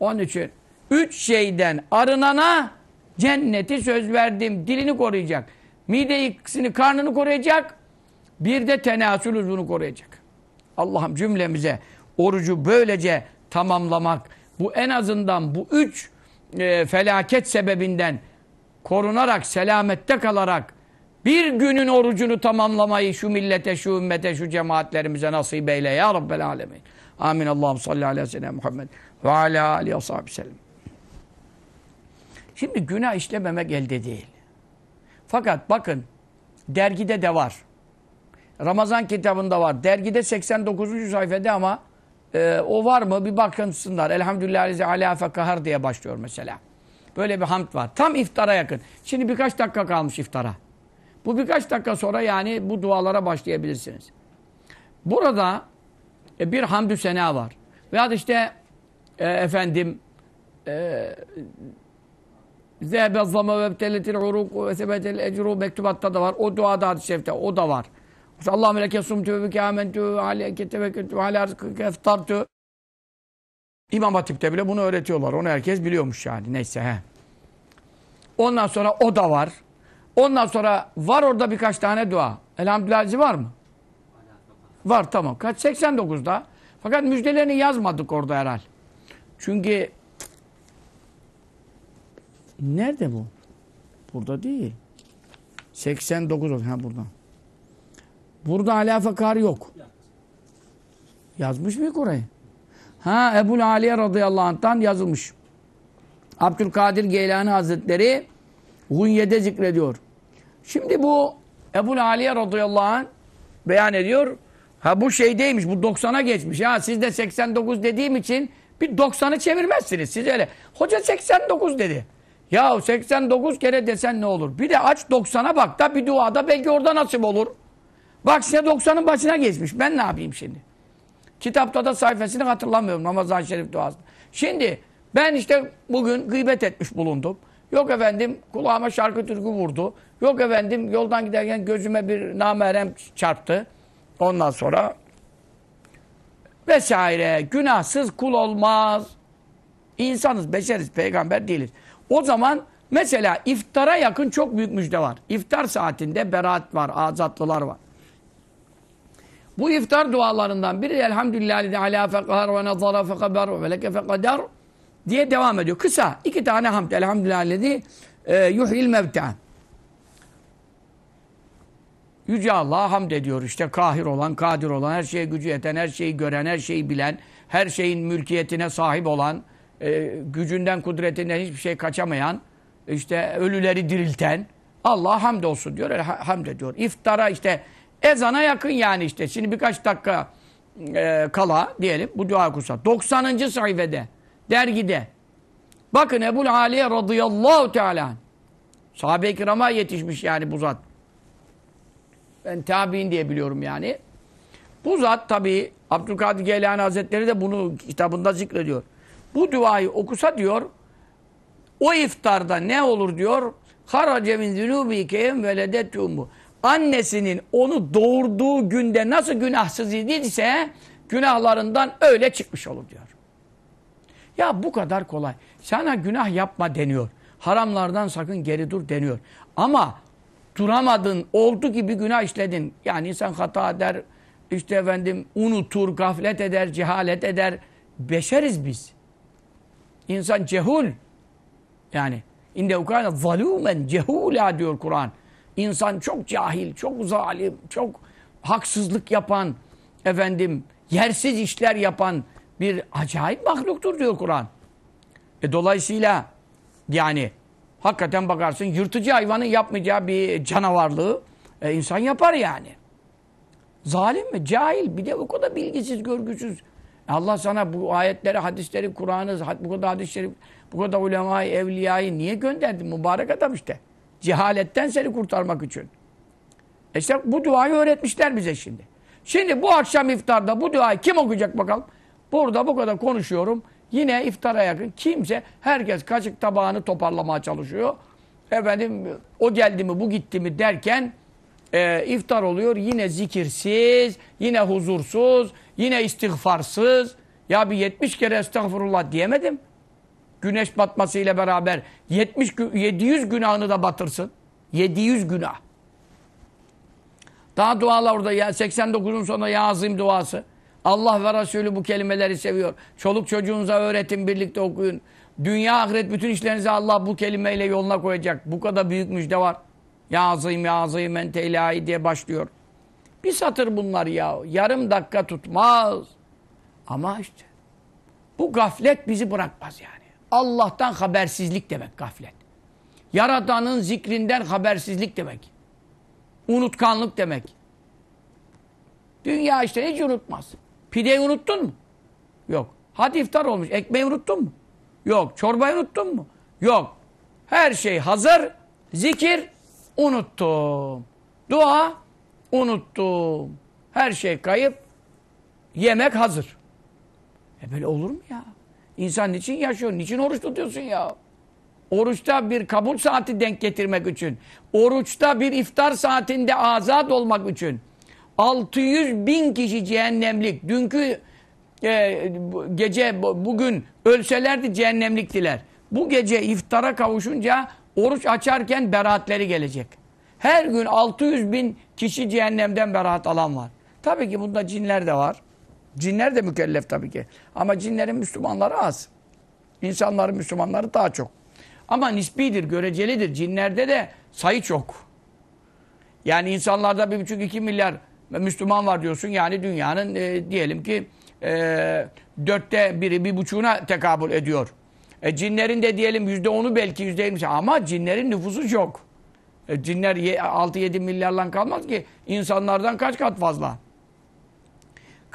Onun için üç şeyden arınana cenneti söz verdim. Dilini koruyacak. Midesini, karnını koruyacak. Bir de tenasül uzvunu koruyacak. Allah'ım cümlemize orucu böylece tamamlamak, bu en azından bu üç e, felaket sebebinden korunarak, selamette kalarak bir günün orucunu tamamlamayı şu millete, şu ümmete, şu cemaatlerimize nasip eyle ya Rabbel Alemin. Amin. Allah'ım salli aleyhi ve sellem Muhammed ve ala aleyhi ve sellem. Şimdi günah işlememek elde değil. Fakat bakın dergide de var. Ramazan kitabında var. Dergide 89. sayfada ama e, o var mı bir bakınsınlar. Elhamdülillah ala fekahar diye başlıyor mesela. Böyle bir hamd var. Tam iftara yakın. Şimdi birkaç dakika kalmış iftara. Bu birkaç dakika sonra yani bu dualara başlayabilirsiniz. Burada e, bir hamdü sena var. Veya işte e, efendim e, Zehbe zama ve ebteletil uruk ve sebetel ecru mektubatta da var. O duada hadis-i şerifte o da var. Allahümme leke sumtu ve bike amentu aleyke tevekkeltu ala rızkike eftartu. İmam Hatip'te bile bunu öğretiyorlar. Onu herkes biliyormuş yani. Neyse he. Ondan sonra o da var. Ondan sonra var orada birkaç tane dua. Elhamdülillah var mı? Var tamam. Kaç? 89'da. Fakat müjdelerini yazmadık orada herhal. Çünkü nerede bu? Burada değil. 89 oldu. Ha burada. Burada ala fakar yok. Yazmış mı orayı? Ha Ebu Aliye radıyallahu anh'tan yazılmış. Abdülkadir Geylani Hazretleri Gunye'de zikrediyor. Şimdi bu Ebu Aliye radıyallahu anh beyan ediyor. Ha bu şeydeymiş, bu 90'a geçmiş. Ha siz de 89 dediğim için bir 90'ı çevirmezsiniz. Siz öyle. Hoca 89 dedi. Ya 89 kere desen ne olur? Bir de aç 90'a bak da bir duada belki orada nasip olur. Bak size 90'ın başına geçmiş. Ben ne yapayım şimdi? Kitapta da sayfasını hatırlamıyorum Ramazan Şerif duası. Şimdi ben işte bugün gıybet etmiş bulundum. Yok efendim kulağıma şarkı türkü vurdu. Yok efendim yoldan giderken gözüme bir namerem çarptı. Ondan sonra vesaire günahsız kul olmaz. İnsanız, beşeriz, peygamber değiliz. O zaman mesela iftara yakın çok büyük müjde var. İftar saatinde beraat var, azatlılar var. Bu iftar dualarından biri elhamdülillahi ala fekar ve nazara fekaber ve leke fekadar diye devam ediyor. Kısa. iki tane hamd. Elhamdülillahi e, yuhil mevta. Yüce Allah'a hamd ediyor işte kahir olan, kadir olan, her şeye gücü yeten, her şeyi gören, her şeyi bilen, her şeyin mülkiyetine sahip olan, e, gücünden, kudretinden hiçbir şey kaçamayan, işte ölüleri dirilten Allah'a hamd olsun diyor. Hamd ediyor. İftara işte ezana yakın yani işte. Şimdi birkaç dakika e, kala diyelim bu dua kursa. 90. sayfede dergide bakın Ebu'l Aliye radıyallahu teala sahabe-i kirama yetişmiş yani bu zat. Ben tabi'in diye biliyorum yani. Bu zat tabi Abdülkadir Geylani Hazretleri de bunu kitabında zikrediyor. Bu duayı okusa diyor o iftarda ne olur diyor harace min zunubikeyem veledetumu annesinin onu doğurduğu günde nasıl günahsız idiyse günahlarından öyle çıkmış olur diyor. Ya bu kadar kolay. Sana günah yapma deniyor. Haramlardan sakın geri dur deniyor. Ama duramadın, oldu gibi günah işledin. Yani insan hata eder, işte efendim unutur, gaflet eder, cehalet eder. Beşeriz biz. İnsan cehul. Yani inde ukâne zalûmen cehûlâ diyor Kur'an. İnsan çok cahil, çok zalim, çok haksızlık yapan, efendim yersiz işler yapan bir acayip mahluktur diyor Kur'an. E dolayısıyla yani hakikaten bakarsın yırtıcı hayvanın yapmayacağı bir canavarlığı e, insan yapar yani. Zalim mi? Cahil. Bir de o kadar bilgisiz, görgüsüz. Allah sana bu ayetleri, hadisleri, Kur'an'ı, bu kadar hadis-i şerif, bu kadar ulemayı, evliyayı niye gönderdi? Mübarek adam işte. Cehaletten seni kurtarmak için. E işte bu duayı öğretmişler bize şimdi. Şimdi bu akşam iftarda bu duayı kim okuyacak bakalım? Burada bu kadar konuşuyorum. Yine iftara yakın kimse, herkes kaşık tabağını toparlamaya çalışıyor. Efendim o geldi mi bu gitti mi derken e, iftar oluyor. Yine zikirsiz, yine huzursuz, yine istiğfarsız. Ya bir 70 kere estağfurullah diyemedim. Güneş batmasıyla beraber 70 gü- 700 günahını da batırsın. 700 günah. Daha dualar orada ya 89'un sonunda ya azim duası. Allah ve Resulü bu kelimeleri seviyor. Çoluk çocuğunuza öğretin birlikte okuyun. Dünya ahiret bütün işlerinizi Allah bu kelimeyle yoluna koyacak. Bu kadar büyük müjde var. Ya azim ya azim ente ilahi diye başlıyor. Bir satır bunlar ya. Yarım dakika tutmaz. Ama işte bu gaflet bizi bırakmaz yani. Allah'tan habersizlik demek gaflet. Yaradanın zikrinden habersizlik demek. Unutkanlık demek. Dünya işte hiç unutmaz. Pideyi unuttun mu? Yok. Hadi iftar olmuş. Ekmeği unuttun mu? Yok. Çorbayı unuttun mu? Yok. Her şey hazır. Zikir unuttum. Dua unuttum. Her şey kayıp. Yemek hazır. E böyle olur mu ya? İnsan niçin yaşıyor? Niçin oruç tutuyorsun ya? Oruçta bir kabul saati denk getirmek için. Oruçta bir iftar saatinde azat olmak için. 600 bin kişi cehennemlik. Dünkü e, gece bu- bugün ölselerdi cehennemliktiler. Bu gece iftara kavuşunca oruç açarken beraatleri gelecek. Her gün 600 bin kişi cehennemden beraat alan var. Tabii ki bunda cinler de var. Cinler de mükellef tabii ki. Ama cinlerin Müslümanları az. İnsanların Müslümanları daha çok. Ama nisbidir, görecelidir. Cinlerde de sayı çok. Yani insanlarda bir buçuk iki milyar Müslüman var diyorsun. Yani dünyanın e, diyelim ki e, dörtte biri, bir buçuğuna tekabül ediyor. E, cinlerin de diyelim yüzde onu belki yüzde yirmi. Ama cinlerin nüfusu çok. E, cinler 6-7 milyarla kalmaz ki. insanlardan kaç kat fazla.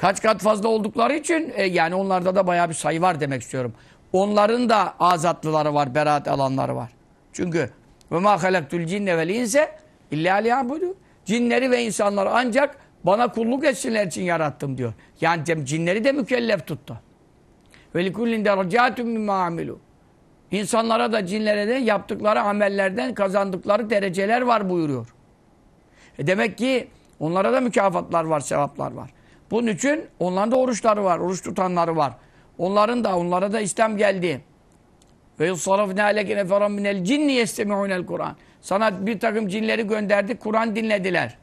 Kaç kat fazla oldukları için e, yani onlarda da bayağı bir sayı var demek istiyorum. Onların da azatlıları var, beraat alanları var. Çünkü ve ma halaktul cinne vel inse illa liyabudu. Cinleri ve insanları ancak bana kulluk etsinler için yarattım diyor. Yani cinleri de mükellef tuttu. Ve likullin derecatun mimma amilu. İnsanlara da cinlere de yaptıkları amellerden kazandıkları dereceler var buyuruyor. E demek ki onlara da mükafatlar var, sevaplar var. Bunun için onların da oruçları var, oruç tutanları var. Onların da, onlara da İslam geldi. Ve yusarafne aleke neferan minel cinni yestemi'unel Kur'an. Sana bir takım cinleri gönderdik, Kur'an dinlediler.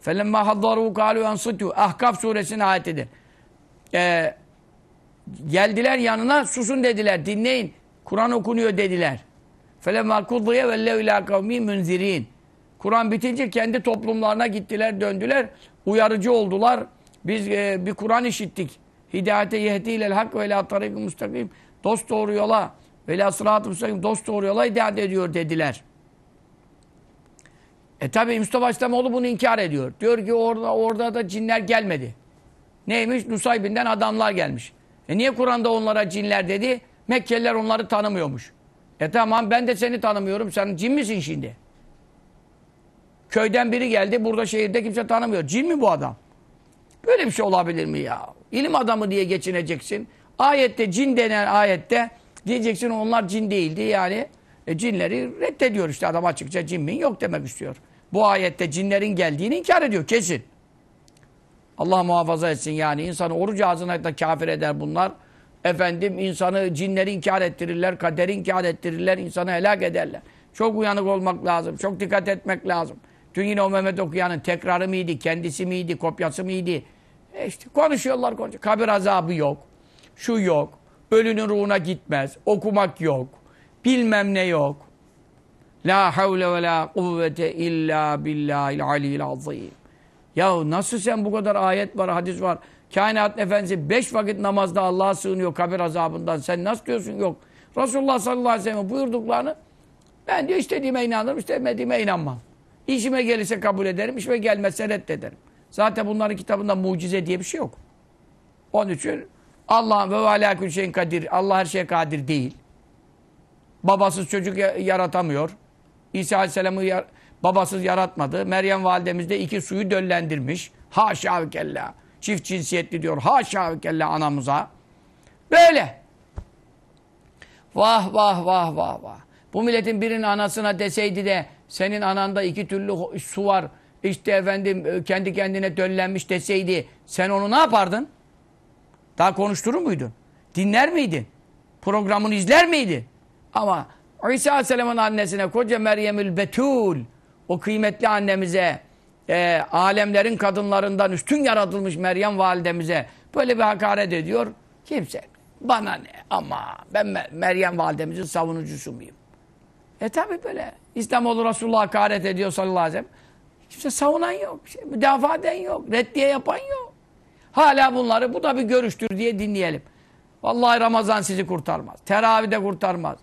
Felemma haddaru kalu ansitu. Ahkaf suresinin ayetidir. Ee, geldiler yanına susun dediler, dinleyin. Kur'an okunuyor dediler. Felemma kuddiye vellev ila kavmi münzirin. Kur'an bitince kendi toplumlarına gittiler, döndüler. Uyarıcı oldular. Biz e, bir Kur'an işittik. Hidayete yehdi ilel hak ve la tarik mustakim. Dost doğru yola ve la sırat-ı mustakim. Dost doğru yola hidayet ediyor dediler. E tabi Mustafa İslamoğlu bunu inkar ediyor. Diyor ki orada orada da cinler gelmedi. Neymiş? Nusaybin'den adamlar gelmiş. E niye Kur'an'da onlara cinler dedi? Mekkeliler onları tanımıyormuş. E tamam ben de seni tanımıyorum. Sen cin misin şimdi? Köyden biri geldi. Burada şehirde kimse tanımıyor. Cin mi bu adam? Böyle bir şey olabilir mi ya? İlim adamı diye geçineceksin. Ayette cin denen ayette diyeceksin onlar cin değildi yani. E, cinleri reddediyor işte adam açıkça cin min yok demek istiyor. Bu ayette cinlerin geldiğini inkar ediyor kesin. Allah muhafaza etsin yani insanı oruç ağzına da kafir eder bunlar. Efendim insanı cinleri inkar ettirirler, kaderi inkar ettirirler, insanı helak ederler. Çok uyanık olmak lazım, çok dikkat etmek lazım. Dün yine o Mehmet Okuyan'ın tekrarı mıydı, kendisi miydi, kopyası mıydı? E işte konuşuyorlar, konuşuyor. Kabir azabı yok, şu yok, ölünün ruhuna gitmez, okumak yok, bilmem ne yok. La havle ve la kuvvete illa billahil aliyyil azim. Ya nasıl sen bu kadar ayet var, hadis var. Kainat Efendisi beş vakit namazda Allah'a sığınıyor kabir azabından. Sen nasıl diyorsun? Yok. Resulullah sallallahu aleyhi ve sellem buyurduklarını ben diyor istediğime inanırım, istemediğime inanmam. İşime gelirse kabul ederim, işime gelmezse reddederim. Zaten bunların kitabında mucize diye bir şey yok. Onun için Allah'ın ve alâ şeyin kadir. Allah her şeye kadir değil. Babasız çocuk ya- yaratamıyor. İsa Aleyhisselam'ı yar- babasız yaratmadı. Meryem validemiz de iki suyu döllendirmiş. Haşa ve kella. Çift cinsiyetli diyor. Haşa ve kella anamıza. Böyle. Vah vah vah vah vah. Bu milletin birinin anasına deseydi de senin ananda iki türlü su var. İşte efendim e, kendi kendine döllenmiş deseydi sen onu ne yapardın? Daha konuşturur muydun? Dinler miydin? Programını izler miydin? Ama İsa Aleyhisselam'ın annesine koca Meryemül Betul o kıymetli annemize e, alemlerin kadınlarından üstün yaratılmış Meryem validemize böyle bir hakaret ediyor. Kimse bana ne ama ben Me- Meryem validemizin savunucusu muyum? E tabi böyle İslamoğlu Resulullah hakaret ediyor sallallahu aleyhi ve sellem. Kimse savunan yok. Şey, müdafaa eden yok. Reddiye yapan yok. Hala bunları bu da bir görüştür diye dinleyelim. Vallahi Ramazan sizi kurtarmaz. Teravih de kurtarmaz.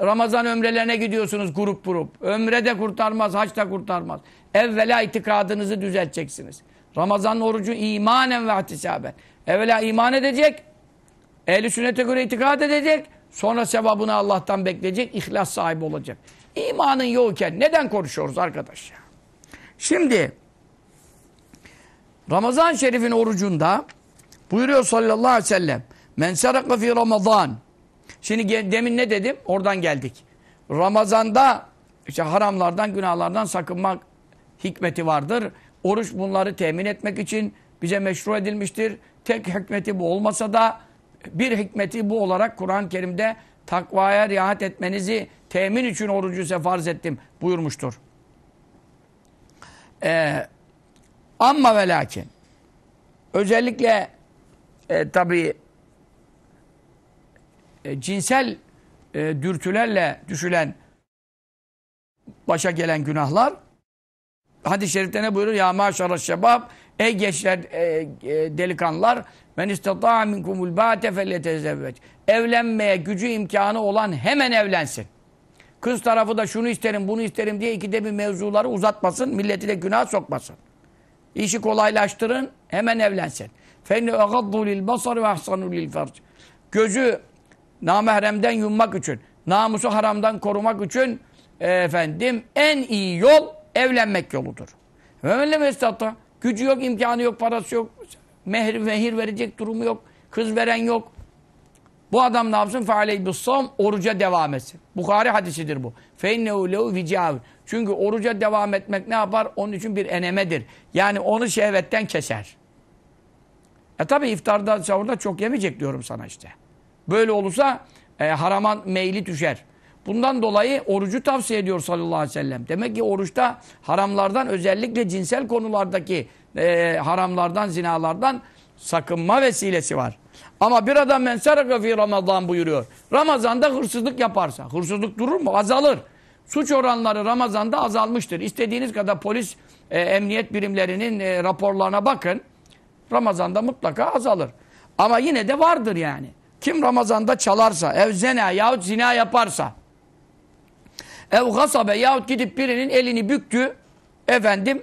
Ramazan ömrelerine gidiyorsunuz grup grup. Ömre de kurtarmaz, haç da kurtarmaz. Evvela itikadınızı düzelteceksiniz. Ramazan orucu imanen ve ihtisaben. Evvela iman edecek. Ehli sünnete göre itikad edecek. Sonra sevabını Allah'tan bekleyecek. ihlas sahibi olacak. İmanın yokken neden konuşuyoruz arkadaş ya? Şimdi Ramazan Şerif'in orucunda buyuruyor sallallahu aleyhi ve sellem men seraka fi Ramazan Şimdi demin ne dedim? Oradan geldik. Ramazanda işte haramlardan, günahlardan sakınmak hikmeti vardır. Oruç bunları temin etmek için bize meşru edilmiştir. Tek hikmeti bu olmasa da bir hikmeti bu olarak Kur'an-ı Kerim'de takvaya riayet etmenizi temin için orucu size farz ettim buyurmuştur. Ee, ama ve lakin özellikle e, tabii e, cinsel e, dürtülerle düşülen başa gelen günahlar hadis-i şerifte ne buyuruyor? Ya maşallah şebab ey gençler e, e, delikanlılar men istata'a minkumul ba'te felletezevvec evlenmeye gücü imkanı olan hemen evlensin. Kız tarafı da şunu isterim bunu isterim diye ikide bir mevzuları uzatmasın. Milleti de günah sokmasın. İşi kolaylaştırın hemen evlensin. فَاِنَّ اَغَضُّ لِلْبَصَرِ وَاحْسَنُ لِلْفَرْجِ Gözü namahremden yummak için, namusu haramdan korumak için e, efendim en iyi yol evlenmek yoludur. Ve men lem yestata gücü yok, imkanı yok, parası yok, mehir, mehir verecek durumu yok, kız veren yok. bu adam ne yapsın? Fealeyh bissam oruca devam etsin. Bukhari hadisidir bu. Feinnehu lehu vicav. Çünkü oruca devam etmek ne yapar? Onun için bir enemedir. Yani onu şehvetten keser. E tabi iftarda, sahurda çok yemeyecek diyorum sana işte. Böyle olursa e, haraman meyli düşer. Bundan dolayı orucu tavsiye ediyor sallallahu aleyhi ve sellem. Demek ki oruçta haramlardan özellikle cinsel konulardaki e, haramlardan, zinalardan sakınma vesilesi var. Ama bir adam men saraka fi Ramazan buyuruyor. Ramazan'da hırsızlık yaparsa, hırsızlık durur mu? Azalır. Suç oranları Ramazan'da azalmıştır. İstediğiniz kadar polis, e, emniyet birimlerinin e, raporlarına bakın. Ramazan'da mutlaka azalır. Ama yine de vardır yani. Kim Ramazan'da çalarsa, ev zina yahut zina yaparsa, ev gasabe yahut gidip birinin elini büktü, efendim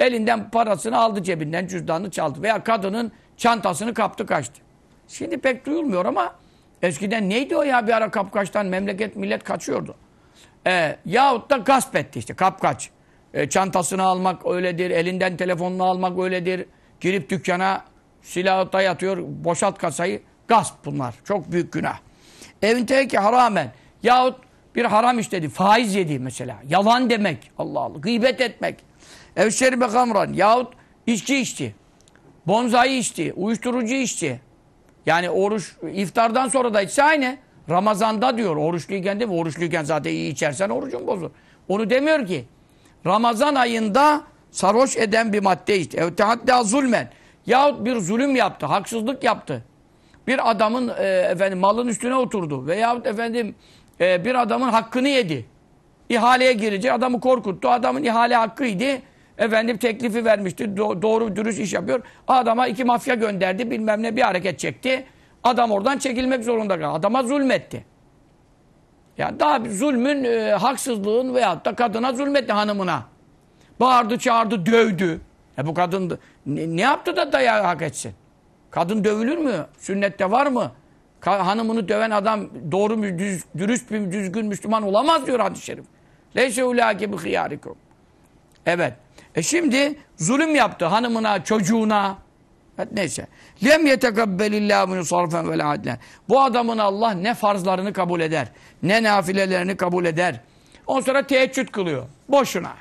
elinden parasını aldı cebinden, cüzdanını çaldı veya kadının çantasını kaptı kaçtı. Şimdi pek duyulmuyor ama eskiden neydi o ya bir ara kapkaçtan memleket millet kaçıyordu. Ee, yahut da gasp etti işte kapkaç. Ee, çantasını almak öyledir, elinden telefonunu almak öyledir. Girip dükkana silahı dayatıyor, boşalt kasayı. Gasp bunlar. Çok büyük günah. Evinteki haramen. Yahut bir haram işledi. Faiz yedi mesela. Yalan demek. Allah Allah. Gıybet etmek. Ev şeribe kamran. Yahut içki içti. Bonzai içti. Uyuşturucu içti. Yani oruç iftardan sonra da içse aynı. Ramazanda diyor. Oruçluyken değil mi? Oruçluyken zaten iyi içersen orucun bozulur. Onu demiyor ki. Ramazan ayında sarhoş eden bir madde içti. Evet, hatta zulmen. Yahut bir zulüm yaptı. Haksızlık yaptı. Bir adamın e, efendim malın üstüne oturdu. Veyahut efendim e, bir adamın hakkını yedi. İhaleye girecek. Adamı korkuttu. Adamın ihale hakkıydı. Efendim teklifi vermişti. Do- doğru dürüst iş yapıyor. Adama iki mafya gönderdi. Bilmem ne bir hareket çekti. Adam oradan çekilmek zorunda kaldı. Adama zulmetti. Yani daha bir zulmün, e, haksızlığın veyahut da kadına zulmetti hanımına. Bağırdı, çağırdı, dövdü. E bu kadın ne, ne yaptı da dayağı hak etsin? Kadın dövülür mü? Sünnette var mı? Ka- hanımını döven adam doğru mu, düz, dürüst bir, düzgün Müslüman olamaz diyor hadis-i şerif. Leyse ulâke bi hıyârikum. Evet. E şimdi zulüm yaptı hanımına, çocuğuna. Hadi neyse. Lem yetekabbelillahu min sarfen ve adlen. Bu adamın Allah ne farzlarını kabul eder, ne nafilelerini kabul eder. Ondan sonra teheccüd kılıyor. Boşuna.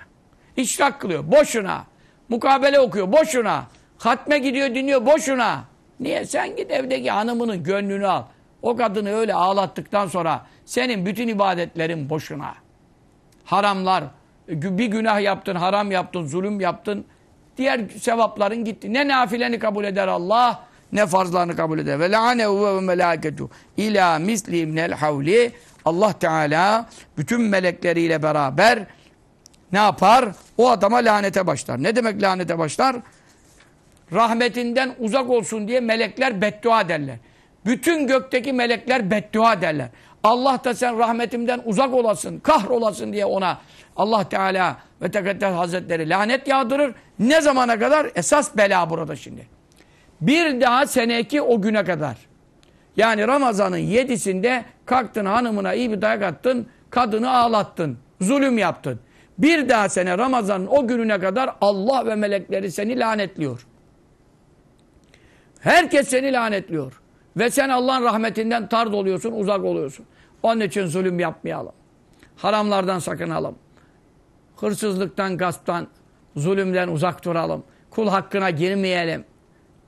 İşrak kılıyor. Boşuna. Mukabele okuyor. Boşuna. Hatme gidiyor dinliyor. Boşuna. Niye? Sen git evdeki hanımının gönlünü al. O kadını öyle ağlattıktan sonra senin bütün ibadetlerin boşuna. Haramlar, bir günah yaptın, haram yaptın, zulüm yaptın. Diğer sevapların gitti. Ne nafileni kabul eder Allah, ne farzlarını kabul eder. Ve la'anehu ve melâketu ilâ misli ibnel havli. Allah Teala bütün melekleriyle beraber ne yapar? O adama lanete başlar. Ne demek lanete başlar? Rahmetinden uzak olsun diye melekler beddua ederler. Bütün gökteki melekler beddua ederler. Allah da sen rahmetimden uzak olasın, kahrolasın diye ona Allah Teala ve Tekaddes Hazretleri lanet yağdırır. Ne zamana kadar? Esas bela burada şimdi. Bir daha seneki o güne kadar. Yani Ramazan'ın yedisinde kalktın hanımına iyi bir dayak attın, kadını ağlattın, zulüm yaptın. Bir daha sene Ramazan'ın o gününe kadar Allah ve melekleri seni lanetliyor. Herkes seni lanetliyor. Ve sen Allah'ın rahmetinden tard oluyorsun, uzak oluyorsun. Onun için zulüm yapmayalım. Haramlardan sakınalım. Hırsızlıktan, gasptan, zulümden uzak duralım. Kul hakkına girmeyelim.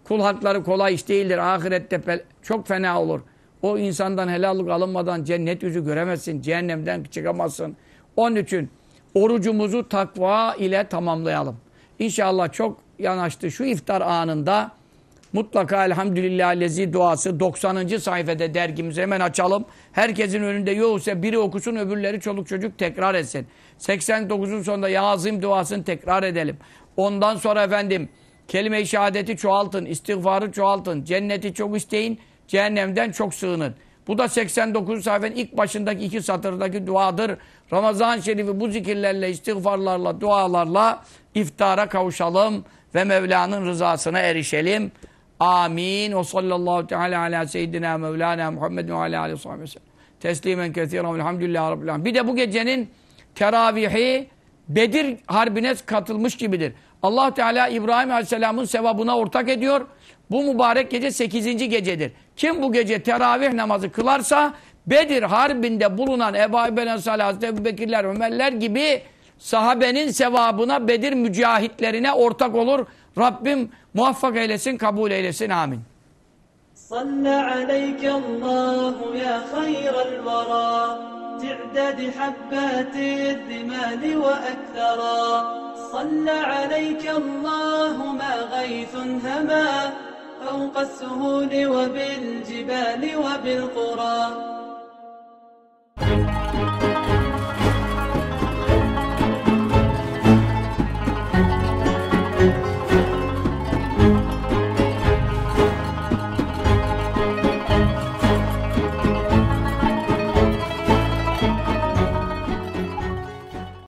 Kul hakları kolay iş değildir. Ahirette çok fena olur. O insandan helallik alınmadan cennet yüzü göremezsin. Cehennemden çıkamazsın. Onun için orucumuzu takva ile tamamlayalım. İnşallah çok yanaştı şu iftar anında mutlaka elhamdülillah lezi duası 90. sayfada dergimizi hemen açalım. Herkesin önünde yoksa biri okusun öbürleri çoluk çocuk tekrar etsin. 89'un sonunda ya azim duasını tekrar edelim. Ondan sonra efendim kelime-i şehadeti çoğaltın, istiğfarı çoğaltın, cenneti çok isteyin, cehennemden çok sığının. Bu da 89 sayfanın ilk başındaki iki satırdaki duadır. Ramazan Şerifi bu zikirlerle, istiğfarlarla, dualarla iftara kavuşalım ve Mevla'nın rızasına erişelim. Amin. Ve sallallahu teala ala seyyidina Mevlana Muhammed ve ala aleyhi ve sellem. Teslimen kethiren velhamdülillahi rabbil alemin. Bir de bu gecenin teravihi Bedir Harbi'ne katılmış gibidir. Allah Teala İbrahim Aleyhisselam'ın sevabına ortak ediyor. Bu mübarek gece 8. gecedir. Kim bu gece teravih namazı kılarsa Bedir Harbi'nde bulunan Ebu Ayyub el Hazreti Ebu Bekirler, Ömerler gibi sahabenin sevabına Bedir mücahitlerine ortak olur. Rabbim muvaffak eylesin, kabul eylesin. Amin. صلى عليك الله يا خير الورى تعداد حبات الرمال وأكثرا صلى عليك الله ما غيث هما فوق السهول وبالجبال وبالقرى